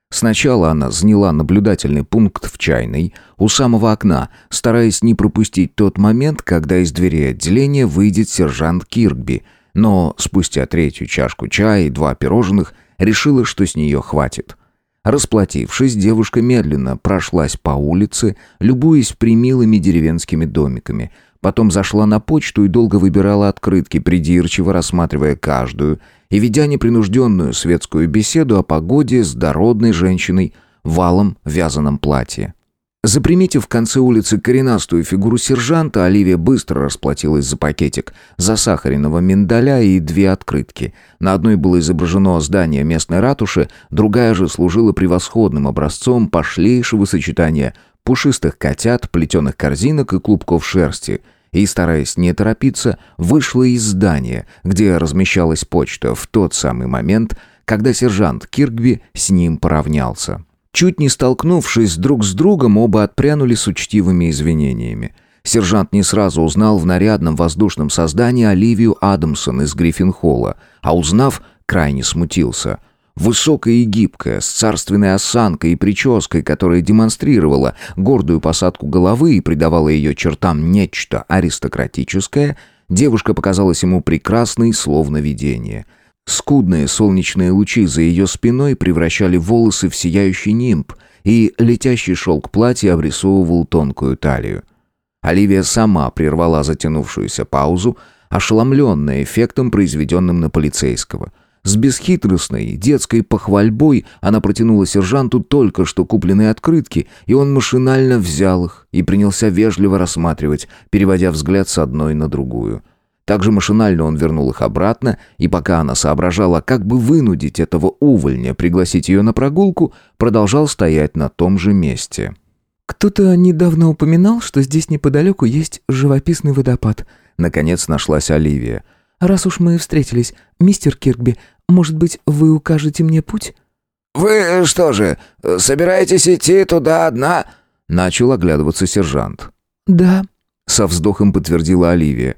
Сначала она заняла наблюдательный пункт в чайной, у самого окна, стараясь не пропустить тот момент, когда из двери отделения выйдет сержант Киркби – но спустя третью чашку чая и два пирожных решила, что с нее хватит. Расплатившись, девушка медленно прошлась по улице, любуясь примилыми деревенскими домиками. Потом зашла на почту и долго выбирала открытки, придирчиво рассматривая каждую и ведя непринужденную светскую беседу о погоде с дородной женщиной в валом вязаном платье. Заприметив в конце улицы коренастую фигуру сержанта, Оливия быстро расплатилась за пакетик засахаренного миндаля и две открытки. На одной было изображено здание местной ратуши, другая же служила превосходным образцом пошлейшего сочетания пушистых котят, плетеных корзинок и клубков шерсти. И, стараясь не торопиться, вышла из здания, где размещалась почта в тот самый момент, когда сержант Киркби с ним поравнялся. Чуть не столкнувшись друг с другом, оба отпрянули с учтивыми извинениями. Сержант не сразу узнал в нарядном воздушном создании Оливию Адамсон из Гриффин-холла, а узнав, крайне смутился. Высокая и гибкая, с царственной осанкой и прической, которая демонстрировала гордую посадку головы и придавала ее чертам нечто аристократическое, девушка показалась ему прекрасной, словно видение — Скудные солнечные лучи за ее спиной превращали волосы в сияющий нимб, и летящий шелк платья обрисовывал тонкую талию. Оливия сама прервала затянувшуюся паузу, ошеломленная эффектом, произведенным на полицейского. С бесхитростной детской похвальбой она протянула сержанту только что купленные открытки, и он машинально взял их и принялся вежливо рассматривать, переводя взгляд с одной на другую — также машинально он вернул их обратно, и пока она соображала, как бы вынудить этого увольня пригласить ее на прогулку, продолжал стоять на том же месте. «Кто-то недавно упоминал, что здесь неподалеку есть живописный водопад». Наконец нашлась Оливия. «Раз уж мы встретились, мистер Киркби, может быть, вы укажете мне путь?» «Вы что же, собираетесь идти туда одна?» Начал оглядываться сержант. «Да», — со вздохом подтвердила Оливия.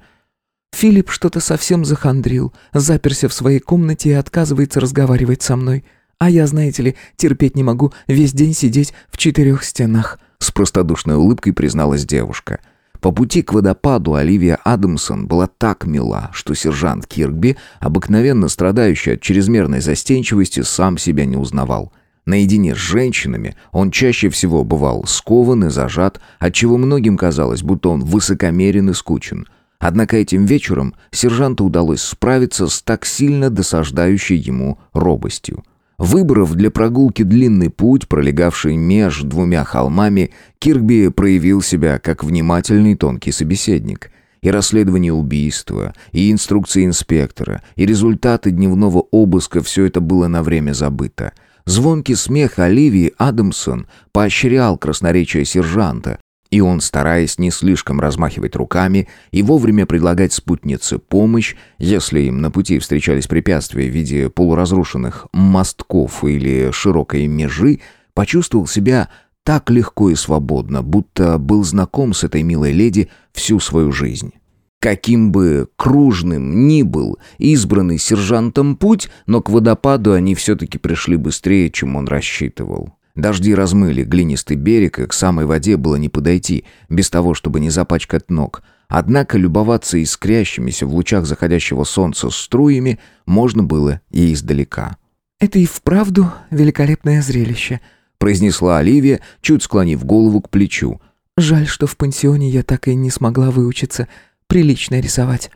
Филипп что-то совсем захандрил, заперся в своей комнате и отказывается разговаривать со мной. А я, знаете ли, терпеть не могу весь день сидеть в четырех стенах». С простодушной улыбкой призналась девушка. По пути к водопаду Оливия Адамсон была так мила, что сержант Киркби, обыкновенно страдающий от чрезмерной застенчивости, сам себя не узнавал. Наедине с женщинами он чаще всего бывал скован и зажат, отчего многим казалось, будто он высокомерен и скучен – Однако этим вечером сержанту удалось справиться с так сильно досаждающей ему робостью. Выбрав для прогулки длинный путь, пролегавший меж двумя холмами, Кирби проявил себя как внимательный тонкий собеседник. И расследование убийства, и инструкции инспектора, и результаты дневного обыска – все это было на время забыто – Звонкий смех Оливии Адамсон поощрял красноречие сержанта, и он, стараясь не слишком размахивать руками и вовремя предлагать спутнице помощь, если им на пути встречались препятствия в виде полуразрушенных мостков или широкой межи, почувствовал себя так легко и свободно, будто был знаком с этой милой леди всю свою жизнь. Каким бы кружным ни был избранный сержантом путь, но к водопаду они все-таки пришли быстрее, чем он рассчитывал. Дожди размыли глинистый берег, и к самой воде было не подойти, без того, чтобы не запачкать ног. Однако любоваться искрящимися в лучах заходящего солнца струями можно было и издалека. «Это и вправду великолепное зрелище», — произнесла Оливия, чуть склонив голову к плечу. «Жаль, что в пансионе я так и не смогла выучиться прилично рисовать».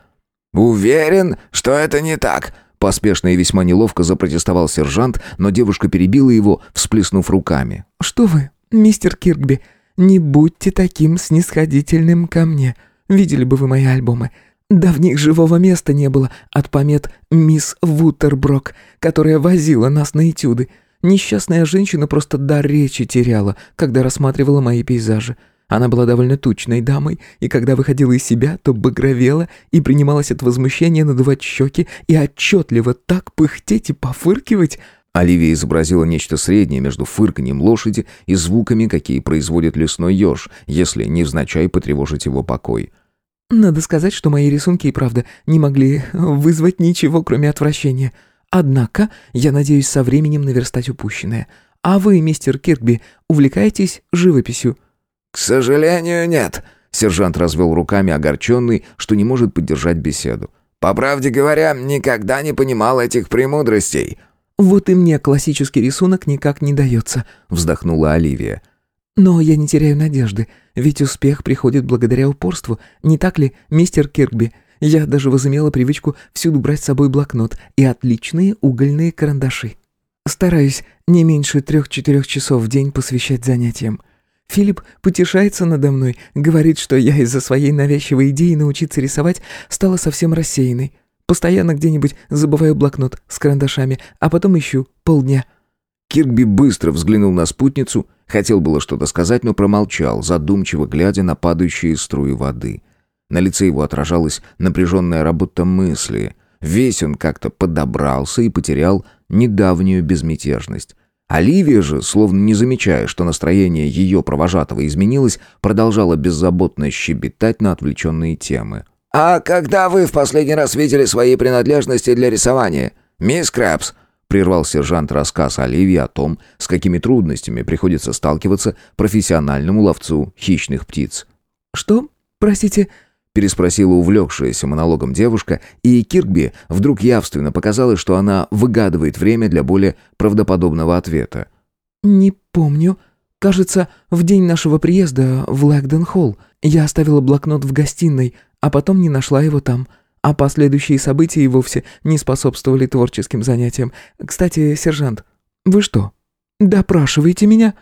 «Уверен, что это не так», Поспешно и весьма неловко запротестовал сержант, но девушка перебила его, всплеснув руками. «Что вы, мистер Киркби, не будьте таким снисходительным ко мне. Видели бы вы мои альбомы. Да в них живого места не было от помет мисс Вутерброк, которая возила нас на этюды. Несчастная женщина просто дар речи теряла, когда рассматривала мои пейзажи. Она была довольно тучной дамой, и когда выходила из себя, то багровела и принималась от возмущения надувать щеки и отчетливо так пыхтеть и пофыркивать. Оливия изобразила нечто среднее между фырканьем лошади и звуками, какие производит лесной еж, если невзначай потревожить его покой. Надо сказать, что мои рисунки и правда не могли вызвать ничего, кроме отвращения. Однако я надеюсь со временем наверстать упущенное. А вы, мистер Киркби, увлекаетесь живописью?» «К сожалению, нет», — сержант развел руками, огорченный, что не может поддержать беседу. «По правде говоря, никогда не понимал этих премудростей». «Вот и мне классический рисунок никак не дается», — вздохнула Оливия. «Но я не теряю надежды, ведь успех приходит благодаря упорству, не так ли, мистер Киркби? Я даже возымела привычку всюду брать с собой блокнот и отличные угольные карандаши. Стараюсь не меньше трех-четырех часов в день посвящать занятиям». Филипп потешается надо мной, говорит, что я из-за своей навязчивой идеи научиться рисовать стала совсем рассеянной. Постоянно где-нибудь забываю блокнот с карандашами, а потом ищу полдня. Киркби быстро взглянул на спутницу, хотел было что-то сказать, но промолчал, задумчиво глядя на падающие струи воды. На лице его отражалась напряженная работа мысли. Весь он как-то подобрался и потерял недавнюю безмятежность. Оливия же, словно не замечая, что настроение ее провожатого изменилось, продолжала беззаботно щебетать на отвлеченные темы. «А когда вы в последний раз видели свои принадлежности для рисования, мисс Крэпс?» прервал сержант рассказ Оливии о том, с какими трудностями приходится сталкиваться профессиональному ловцу хищных птиц. «Что? Простите?» Переспросила увлекшаяся монологом девушка, и Киркби вдруг явственно показалось, что она выгадывает время для более правдоподобного ответа. «Не помню. Кажется, в день нашего приезда в Лэгден-Холл я оставила блокнот в гостиной, а потом не нашла его там. А последующие события и вовсе не способствовали творческим занятиям. Кстати, сержант, вы что, допрашиваете меня?»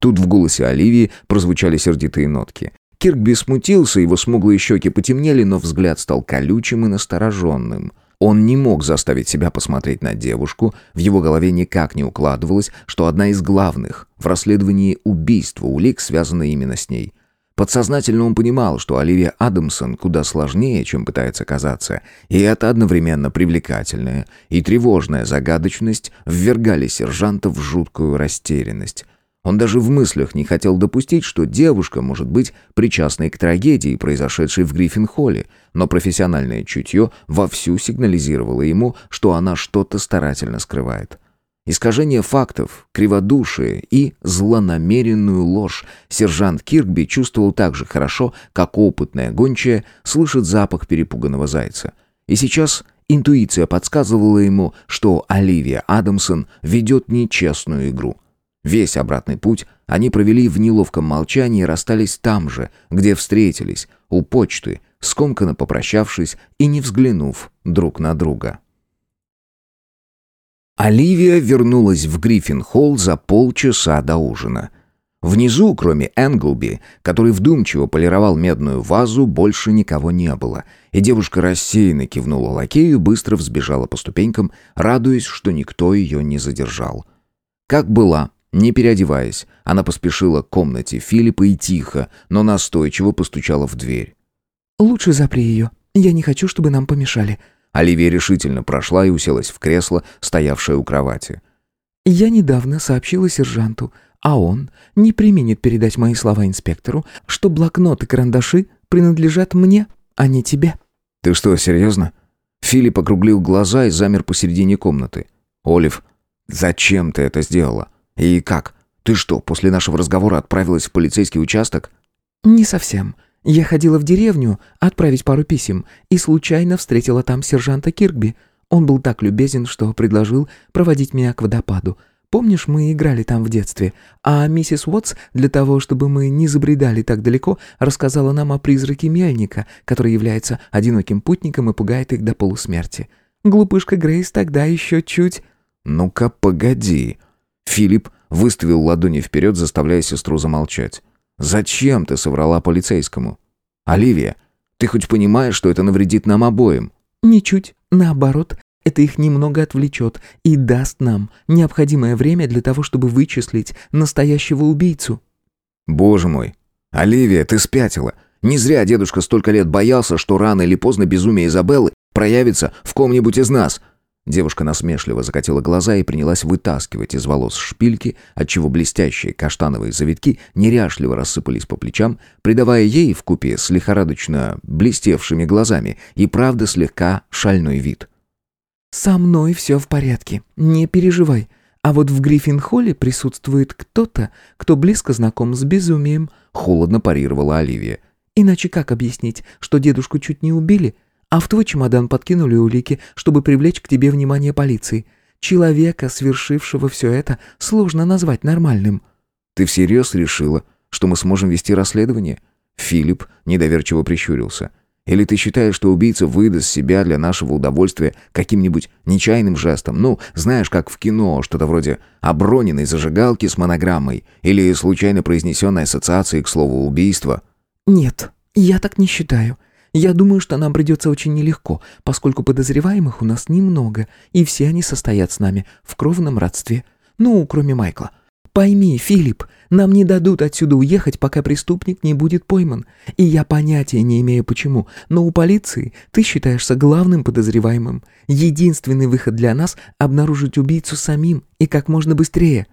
Тут в голосе Оливии прозвучали сердитые нотки. Киркби смутился, его смуглые щеки потемнели, но взгляд стал колючим и настороженным. Он не мог заставить себя посмотреть на девушку, в его голове никак не укладывалось, что одна из главных в расследовании убийства улик связана именно с ней. Подсознательно он понимал, что Оливия Адамсон куда сложнее, чем пытается казаться, и это одновременно привлекательная и тревожная загадочность ввергали сержанта в жуткую растерянность. Он даже в мыслях не хотел допустить, что девушка может быть причастной к трагедии, произошедшей в Гриффин-холле, но профессиональное чутье вовсю сигнализировало ему, что она что-то старательно скрывает. Искажение фактов, криводушие и злонамеренную ложь сержант Киркби чувствовал так же хорошо, как опытная гончая слышит запах перепуганного зайца. И сейчас интуиция подсказывала ему, что Оливия Адамсон ведет нечестную игру – Весь обратный путь они провели в неловком молчании и расстались там же, где встретились, у почты, скомканно попрощавшись и не взглянув друг на друга. Оливия вернулась в Гриффин-холл за полчаса до ужина. Внизу, кроме Энглби, который вдумчиво полировал медную вазу, больше никого не было, и девушка рассеянно кивнула лакею и быстро взбежала по ступенькам, радуясь, что никто ее не задержал. — Как была, не переодеваясь, она поспешила к комнате Филиппа и тихо, но настойчиво постучала в дверь. «Лучше запри ее. Я не хочу, чтобы нам помешали». Оливия решительно прошла и уселась в кресло, стоявшее у кровати. «Я недавно сообщила сержанту, а он не применит передать мои слова инспектору, что блокнот и карандаши принадлежат мне, а не тебе». «Ты что, серьезно?» Филипп округлил глаза и замер посередине комнаты. «Олив, зачем ты это сделала? И как? Ты что, после нашего разговора отправилась в полицейский участок?» «Не совсем. Я ходила в деревню отправить пару писем и случайно встретила там сержанта Киркби. Он был так любезен, что предложил проводить меня к водопаду. Помнишь, мы играли там в детстве, а миссис Уотс, для того, чтобы мы не забредали так далеко, рассказала нам о призраке мельника, который является одиноким путником и пугает их до полусмерти. Глупышка Грейс тогда еще чуть... «Ну-ка, погоди». Филипп выставил ладони вперед, заставляя сестру замолчать. «Зачем ты соврала полицейскому? Оливия, ты хоть понимаешь, что это навредит нам обоим?» «Ничуть. Наоборот, это их немного отвлечет и даст нам необходимое время для того, чтобы вычислить настоящего убийцу». «Боже мой! Оливия, ты спятила! Не зря дедушка столько лет боялся, что рано или поздно безумие Изабеллы проявится в ком-нибудь из нас!» Девушка насмешливо закатила глаза и принялась вытаскивать из волос шпильки, отчего блестящие каштановые завитки неряшливо рассыпались по плечам, придавая ей, в купе с лихорадочно блестевшими глазами, и правда слегка шальной вид. «Со мной все в порядке, не переживай. А вот в Гриффин-холле присутствует кто-то, кто близко знаком с безумием», — холодно парировала Оливия. «Иначе как объяснить, что дедушку чуть не убили, а в твой чемодан подкинули улики, чтобы привлечь к тебе внимание полиции? Человека, свершившего все это, сложно назвать нормальным». «Ты всерьез решила, что мы сможем вести расследование?» Филипп недоверчиво прищурился. Или ты считаешь, что убийца выдаст себя для нашего удовольствия каким-нибудь нечаянным жестом? Ну, знаешь, как в кино, что-то вроде оброненной зажигалки с монограммой или случайно произнесенной ассоциации к слову убийства? Нет, я так не считаю. Я думаю, что нам придется очень нелегко, поскольку подозреваемых у нас немного, и все они состоят с нами в кровном родстве. Ну, кроме Майкла. Пойми, Филипп, нам не дадут отсюда уехать, пока преступник не будет пойман. И я понятия не имею почему, но у полиции ты считаешься главным подозреваемым. Единственный выход для нас — обнаружить убийцу самим и как можно быстрее».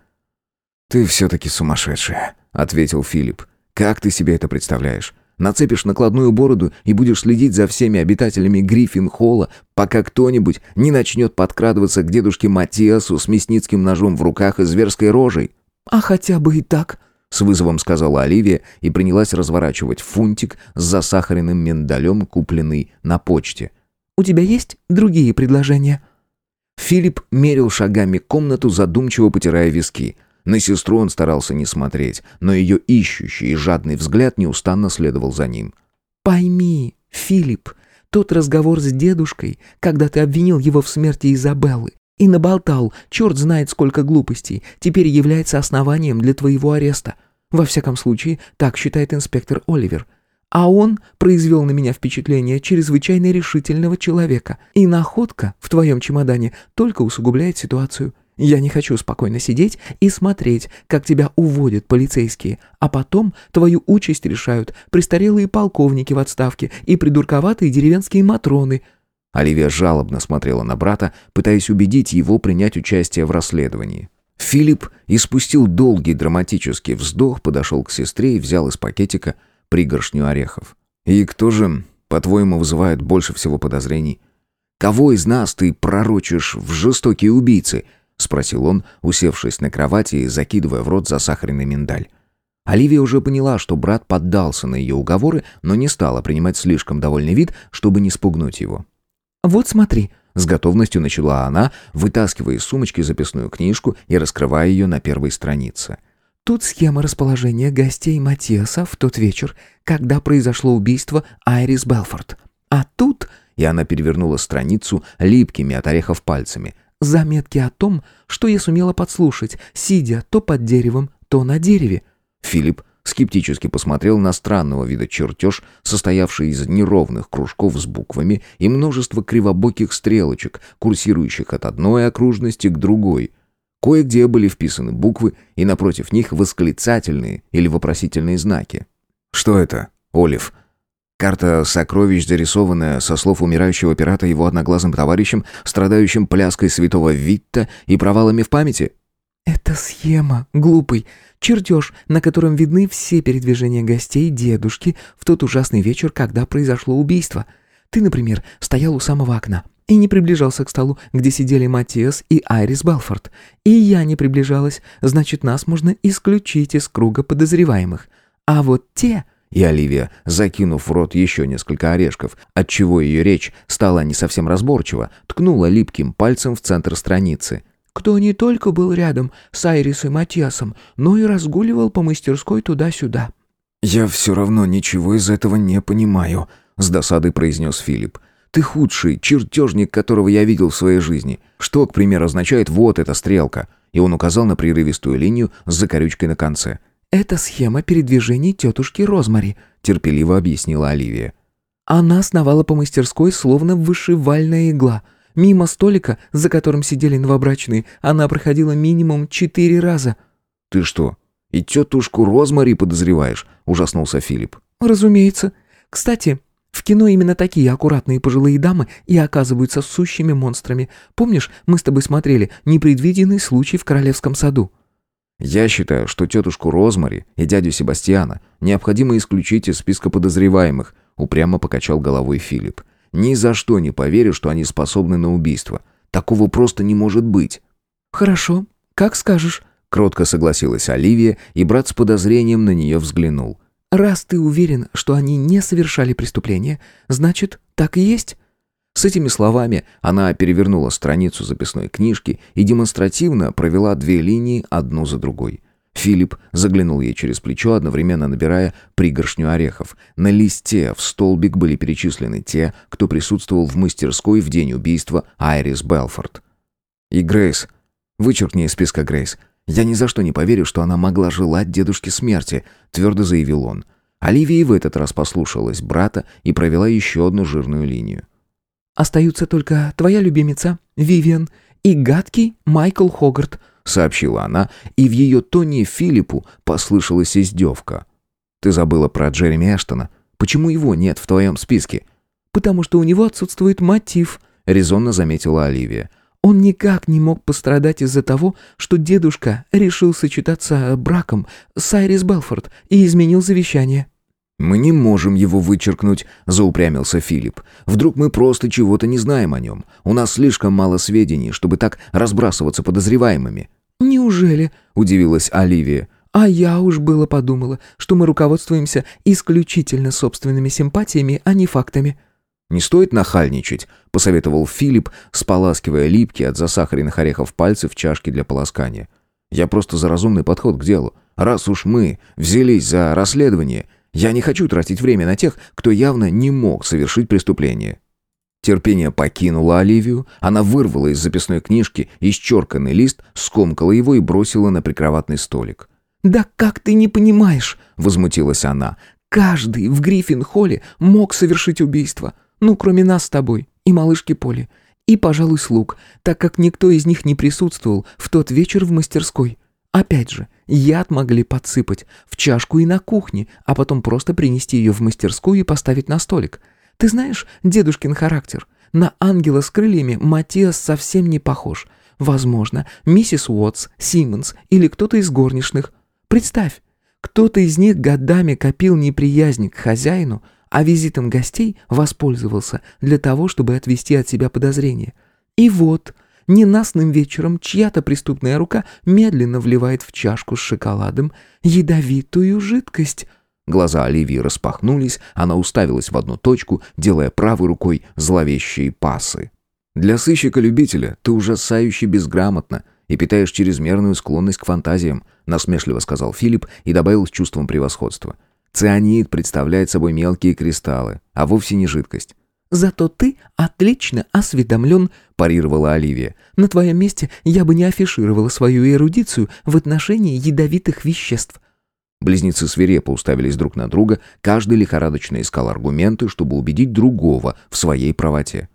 «Ты все-таки сумасшедшая», — ответил Филипп. «Как ты себе это представляешь? Нацепишь накладную бороду и будешь следить за всеми обитателями Гриффин-холла, пока кто-нибудь не начнет подкрадываться к дедушке Матиасу с мясницким ножом в руках и зверской рожей». «А хотя бы и так», — с вызовом сказала Оливия и принялась разворачивать фунтик с засахаренным миндалем, купленный на почте. «У тебя есть другие предложения?» Филипп мерил шагами комнату, задумчиво потирая виски. На сестру он старался не смотреть, но ее ищущий и жадный взгляд неустанно следовал за ним. «Пойми, Филипп, тот разговор с дедушкой, когда ты обвинил его в смерти Изабеллы, и наболтал, черт знает сколько глупостей, теперь является основанием для твоего ареста. Во всяком случае, так считает инспектор Оливер. А он произвел на меня впечатление чрезвычайно решительного человека. И находка в твоем чемодане только усугубляет ситуацию. Я не хочу спокойно сидеть и смотреть, как тебя уводят полицейские, а потом твою участь решают престарелые полковники в отставке и придурковатые деревенские матроны – Оливия жалобно смотрела на брата, пытаясь убедить его принять участие в расследовании. Филипп испустил долгий драматический вздох, подошел к сестре и взял из пакетика пригоршню орехов. «И кто же, по-твоему, вызывает больше всего подозрений? Кого из нас ты пророчишь в жестокие убийцы?» — спросил он, усевшись на кровати и закидывая в рот засахаренный миндаль. Оливия уже поняла, что брат поддался на ее уговоры, но не стала принимать слишком довольный вид, чтобы не спугнуть его. «Вот смотри», — с готовностью начала она, вытаскивая из сумочки записную книжку и раскрывая ее на первой странице. «Тут схема расположения гостей Матиаса в тот вечер, когда произошло убийство Айрис Белфорд. А тут...» — и она перевернула страницу липкими от орехов пальцами. «Заметки о том, что я сумела подслушать, сидя то под деревом, то на дереве». Филипп скептически посмотрел на странного вида чертеж, состоявший из неровных кружков с буквами и множества кривобоких стрелочек, курсирующих от одной окружности к другой. Кое-где были вписаны буквы, и напротив них восклицательные или вопросительные знаки. «Что это, Олив?» Карта сокровищ, зарисованная со слов умирающего пирата его одноглазым товарищем, страдающим пляской святого Витта и провалами в памяти. «Это схема, глупый. Чертеж, на котором видны все передвижения гостей дедушки в тот ужасный вечер, когда произошло убийство. Ты, например, стоял у самого окна и не приближался к столу, где сидели Матиас и Айрис Белфорд. И я не приближалась, значит, нас можно исключить из круга подозреваемых. А вот те и Оливия, закинув в рот еще несколько орешков, отчего ее речь стала не совсем разборчива, ткнула липким пальцем в центр страницы. «Кто не только был рядом с Айрис и Матиасом, но и разгуливал по мастерской туда-сюда». «Я все равно ничего из этого не понимаю», — с досадой произнес Филипп. «Ты худший чертежник, которого я видел в своей жизни. Что, к примеру, означает «вот эта стрелка»?» И он указал на прерывистую линию с закорючкой на конце. «Это схема передвижений тетушки Розмари», — терпеливо объяснила Оливия. «Она сновала по мастерской, словно вышивальная игла. Мимо столика, за которым сидели новобрачные, она проходила минимум четыре раза». «Ты что, и тетушку Розмари подозреваешь?» — ужаснулся Филипп. «Разумеется. Кстати, в кино именно такие аккуратные пожилые дамы и оказываются сущими монстрами. Помнишь, мы с тобой смотрели «Непредвиденный случай в королевском саду»?» Я считаю, что тетушку Розмари и дядю Себастьяна необходимо исключить из списка подозреваемых, упрямо покачал головой Филипп. Ни за что не поверю, что они способны на убийство. Такого просто не может быть. Хорошо, как скажешь, кротко согласилась Оливия, и брат с подозрением на нее взглянул. Раз ты уверен, что они не совершали преступление, значит, так и есть. С этими словами она перевернула страницу записной книжки и демонстративно провела две линии одну за другой. Филипп заглянул ей через плечо, одновременно набирая пригоршню орехов. На листе в столбик были перечислены те, кто присутствовал в мастерской в день убийства Айрис Белфорд. И Грейс. Вычеркни из списка Грейс. Я ни за что не поверю, что она могла желать дедушке смерти, твердо заявил он. Оливия в этот раз послушалась брата и провела еще одну жирную линию. Остаются только твоя любимица, Вивиан, и гадкий Майкл Хогарт», — сообщила она, и в ее тоне Филиппу послышалась издевка. «Ты забыла про Джереми Эштона. Почему его нет в твоем списке?» «Потому что у него отсутствует мотив», — резонно заметила Оливия. «Он никак не мог пострадать из-за того, что дедушка решил сочетаться браком с Айрис Белфорд и изменил завещание». «Мы не можем его вычеркнуть», — заупрямился Филипп. «Вдруг мы просто чего-то не знаем о нем. У нас слишком мало сведений, чтобы так разбрасываться подозреваемыми». «Неужели?» — удивилась Оливия. «А я уж было подумала, что мы руководствуемся исключительно собственными симпатиями, а не фактами». «Не стоит нахальничать», — посоветовал Филипп, споласкивая липкие от засахаренных орехов пальцы в чашке для полоскания. «Я просто за разумный подход к делу. Раз уж мы взялись за расследование, я не хочу тратить время на тех, кто явно не мог совершить преступление. Терпение покинуло Оливию, она вырвала из записной книжки исчерканный лист, скомкала его и бросила на прикроватный столик. «Да как ты не понимаешь?» — возмутилась она. «Каждый в Гриффин-холле мог совершить убийство. Ну, кроме нас с тобой и малышки Поли. И, пожалуй, слуг, так как никто из них не присутствовал в тот вечер в мастерской. Опять же, яд могли подсыпать в чашку и на кухне, а потом просто принести ее в мастерскую и поставить на столик. Ты знаешь дедушкин характер? На ангела с крыльями Матиас совсем не похож. Возможно, миссис Уотс, Симмонс или кто-то из горничных. Представь, кто-то из них годами копил неприязнь к хозяину, а визитом гостей воспользовался для того, чтобы отвести от себя подозрения. И вот Ненастным вечером чья-то преступная рука медленно вливает в чашку с шоколадом ядовитую жидкость. Глаза Оливии распахнулись, она уставилась в одну точку, делая правой рукой зловещие пасы. «Для сыщика-любителя ты ужасающе безграмотно и питаешь чрезмерную склонность к фантазиям», насмешливо сказал Филипп и добавил с чувством превосходства. «Цианид представляет собой мелкие кристаллы, а вовсе не жидкость. «Зато ты отлично осведомлен», – парировала Оливия. «На твоем месте я бы не афишировала свою эрудицию в отношении ядовитых веществ». Близнецы свирепо уставились друг на друга, каждый лихорадочно искал аргументы, чтобы убедить другого в своей правоте.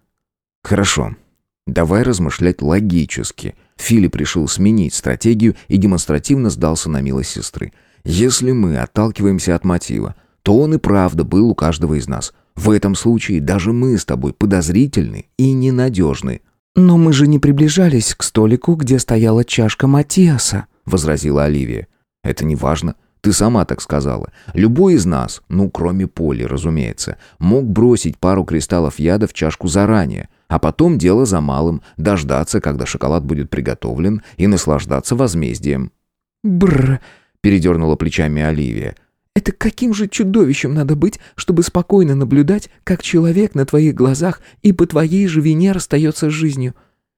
«Хорошо, давай размышлять логически». Филипп решил сменить стратегию и демонстративно сдался на милость сестры. Если мы отталкиваемся от мотива, то он и правда был у каждого из нас. В этом случае даже мы с тобой подозрительны и ненадежны. «Но мы же не приближались к столику, где стояла чашка Матиаса», — возразила Оливия. «Это не важно. Ты сама так сказала. Любой из нас, ну, кроме Поли, разумеется, мог бросить пару кристаллов яда в чашку заранее, а потом дело за малым — дождаться, когда шоколад будет приготовлен, и наслаждаться возмездием». «Бррр», — передернула плечами Оливия. «Это каким же чудовищем надо быть, чтобы спокойно наблюдать, как человек на твоих глазах и по твоей же вине расстается с жизнью?»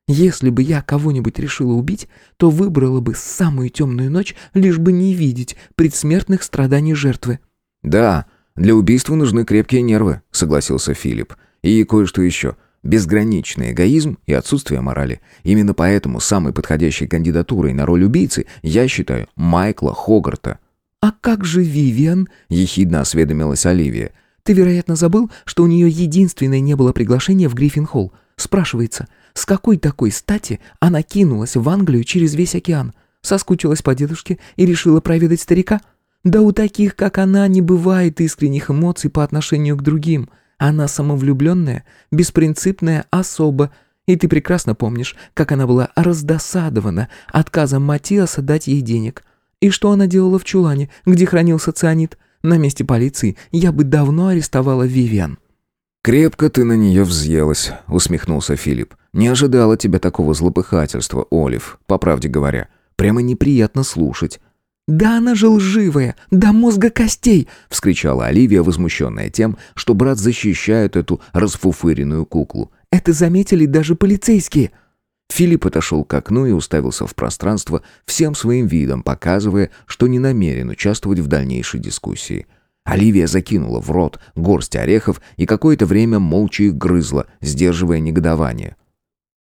Если бы я кого-нибудь решила убить, то выбрала бы самую темную ночь, лишь бы не видеть предсмертных страданий жертвы». «Да, для убийства нужны крепкие нервы», — согласился Филипп. «И кое-что еще. Безграничный эгоизм и отсутствие морали. Именно поэтому самой подходящей кандидатурой на роль убийцы я считаю Майкла Хогарта». «А как же Вивиан?» — ехидно осведомилась Оливия. «Ты, вероятно, забыл, что у нее единственное не было приглашения в Гриффин-холл. Спрашивается, с какой такой стати она кинулась в Англию через весь океан? Соскучилась по дедушке и решила проведать старика? Да у таких, как она, не бывает искренних эмоций по отношению к другим. Она самовлюбленная, беспринципная особа. И ты прекрасно помнишь, как она была раздосадована отказом Матиаса дать ей денег. И что она делала в чулане, где хранился цианид? На месте полиции я бы давно арестовала Вивиан. «Крепко ты на нее взъелась», — усмехнулся Филипп. «Не ожидала тебя такого злопыхательства, Олив, по правде говоря. Прямо неприятно слушать». «Да она же лживая! До мозга костей!» — вскричала Оливия, возмущенная тем, что брат защищает эту расфуфыренную куклу. «Это заметили даже полицейские!» Филипп отошел к окну и уставился в пространство, всем своим видом показывая, что не намерен участвовать в дальнейшей дискуссии. Оливия закинула в рот горсть орехов и какое-то время молча их грызла, сдерживая негодование.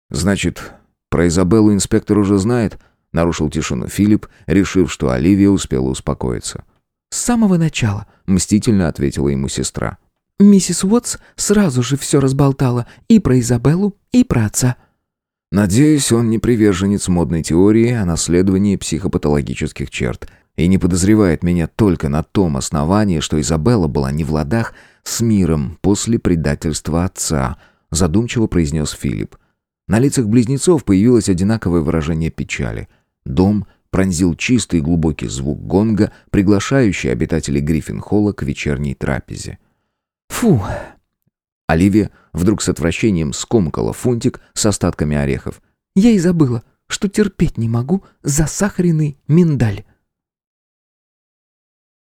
«Значит, про Изабеллу инспектор уже знает?» — нарушил тишину Филипп, решив, что Оливия успела успокоиться. «С самого начала», — мстительно ответила ему сестра. «Миссис Уотс сразу же все разболтала и про Изабеллу, и про отца». «Надеюсь, он не приверженец модной теории о наследовании психопатологических черт», и не подозревает меня только на том основании, что Изабелла была не в ладах с миром после предательства отца», задумчиво произнес Филипп. На лицах близнецов появилось одинаковое выражение печали. Дом пронзил чистый глубокий звук гонга, приглашающий обитателей Гриффин-холла к вечерней трапезе. «Фу!» Оливия вдруг с отвращением скомкала фунтик с остатками орехов. «Я и забыла, что терпеть не могу засахаренный миндаль».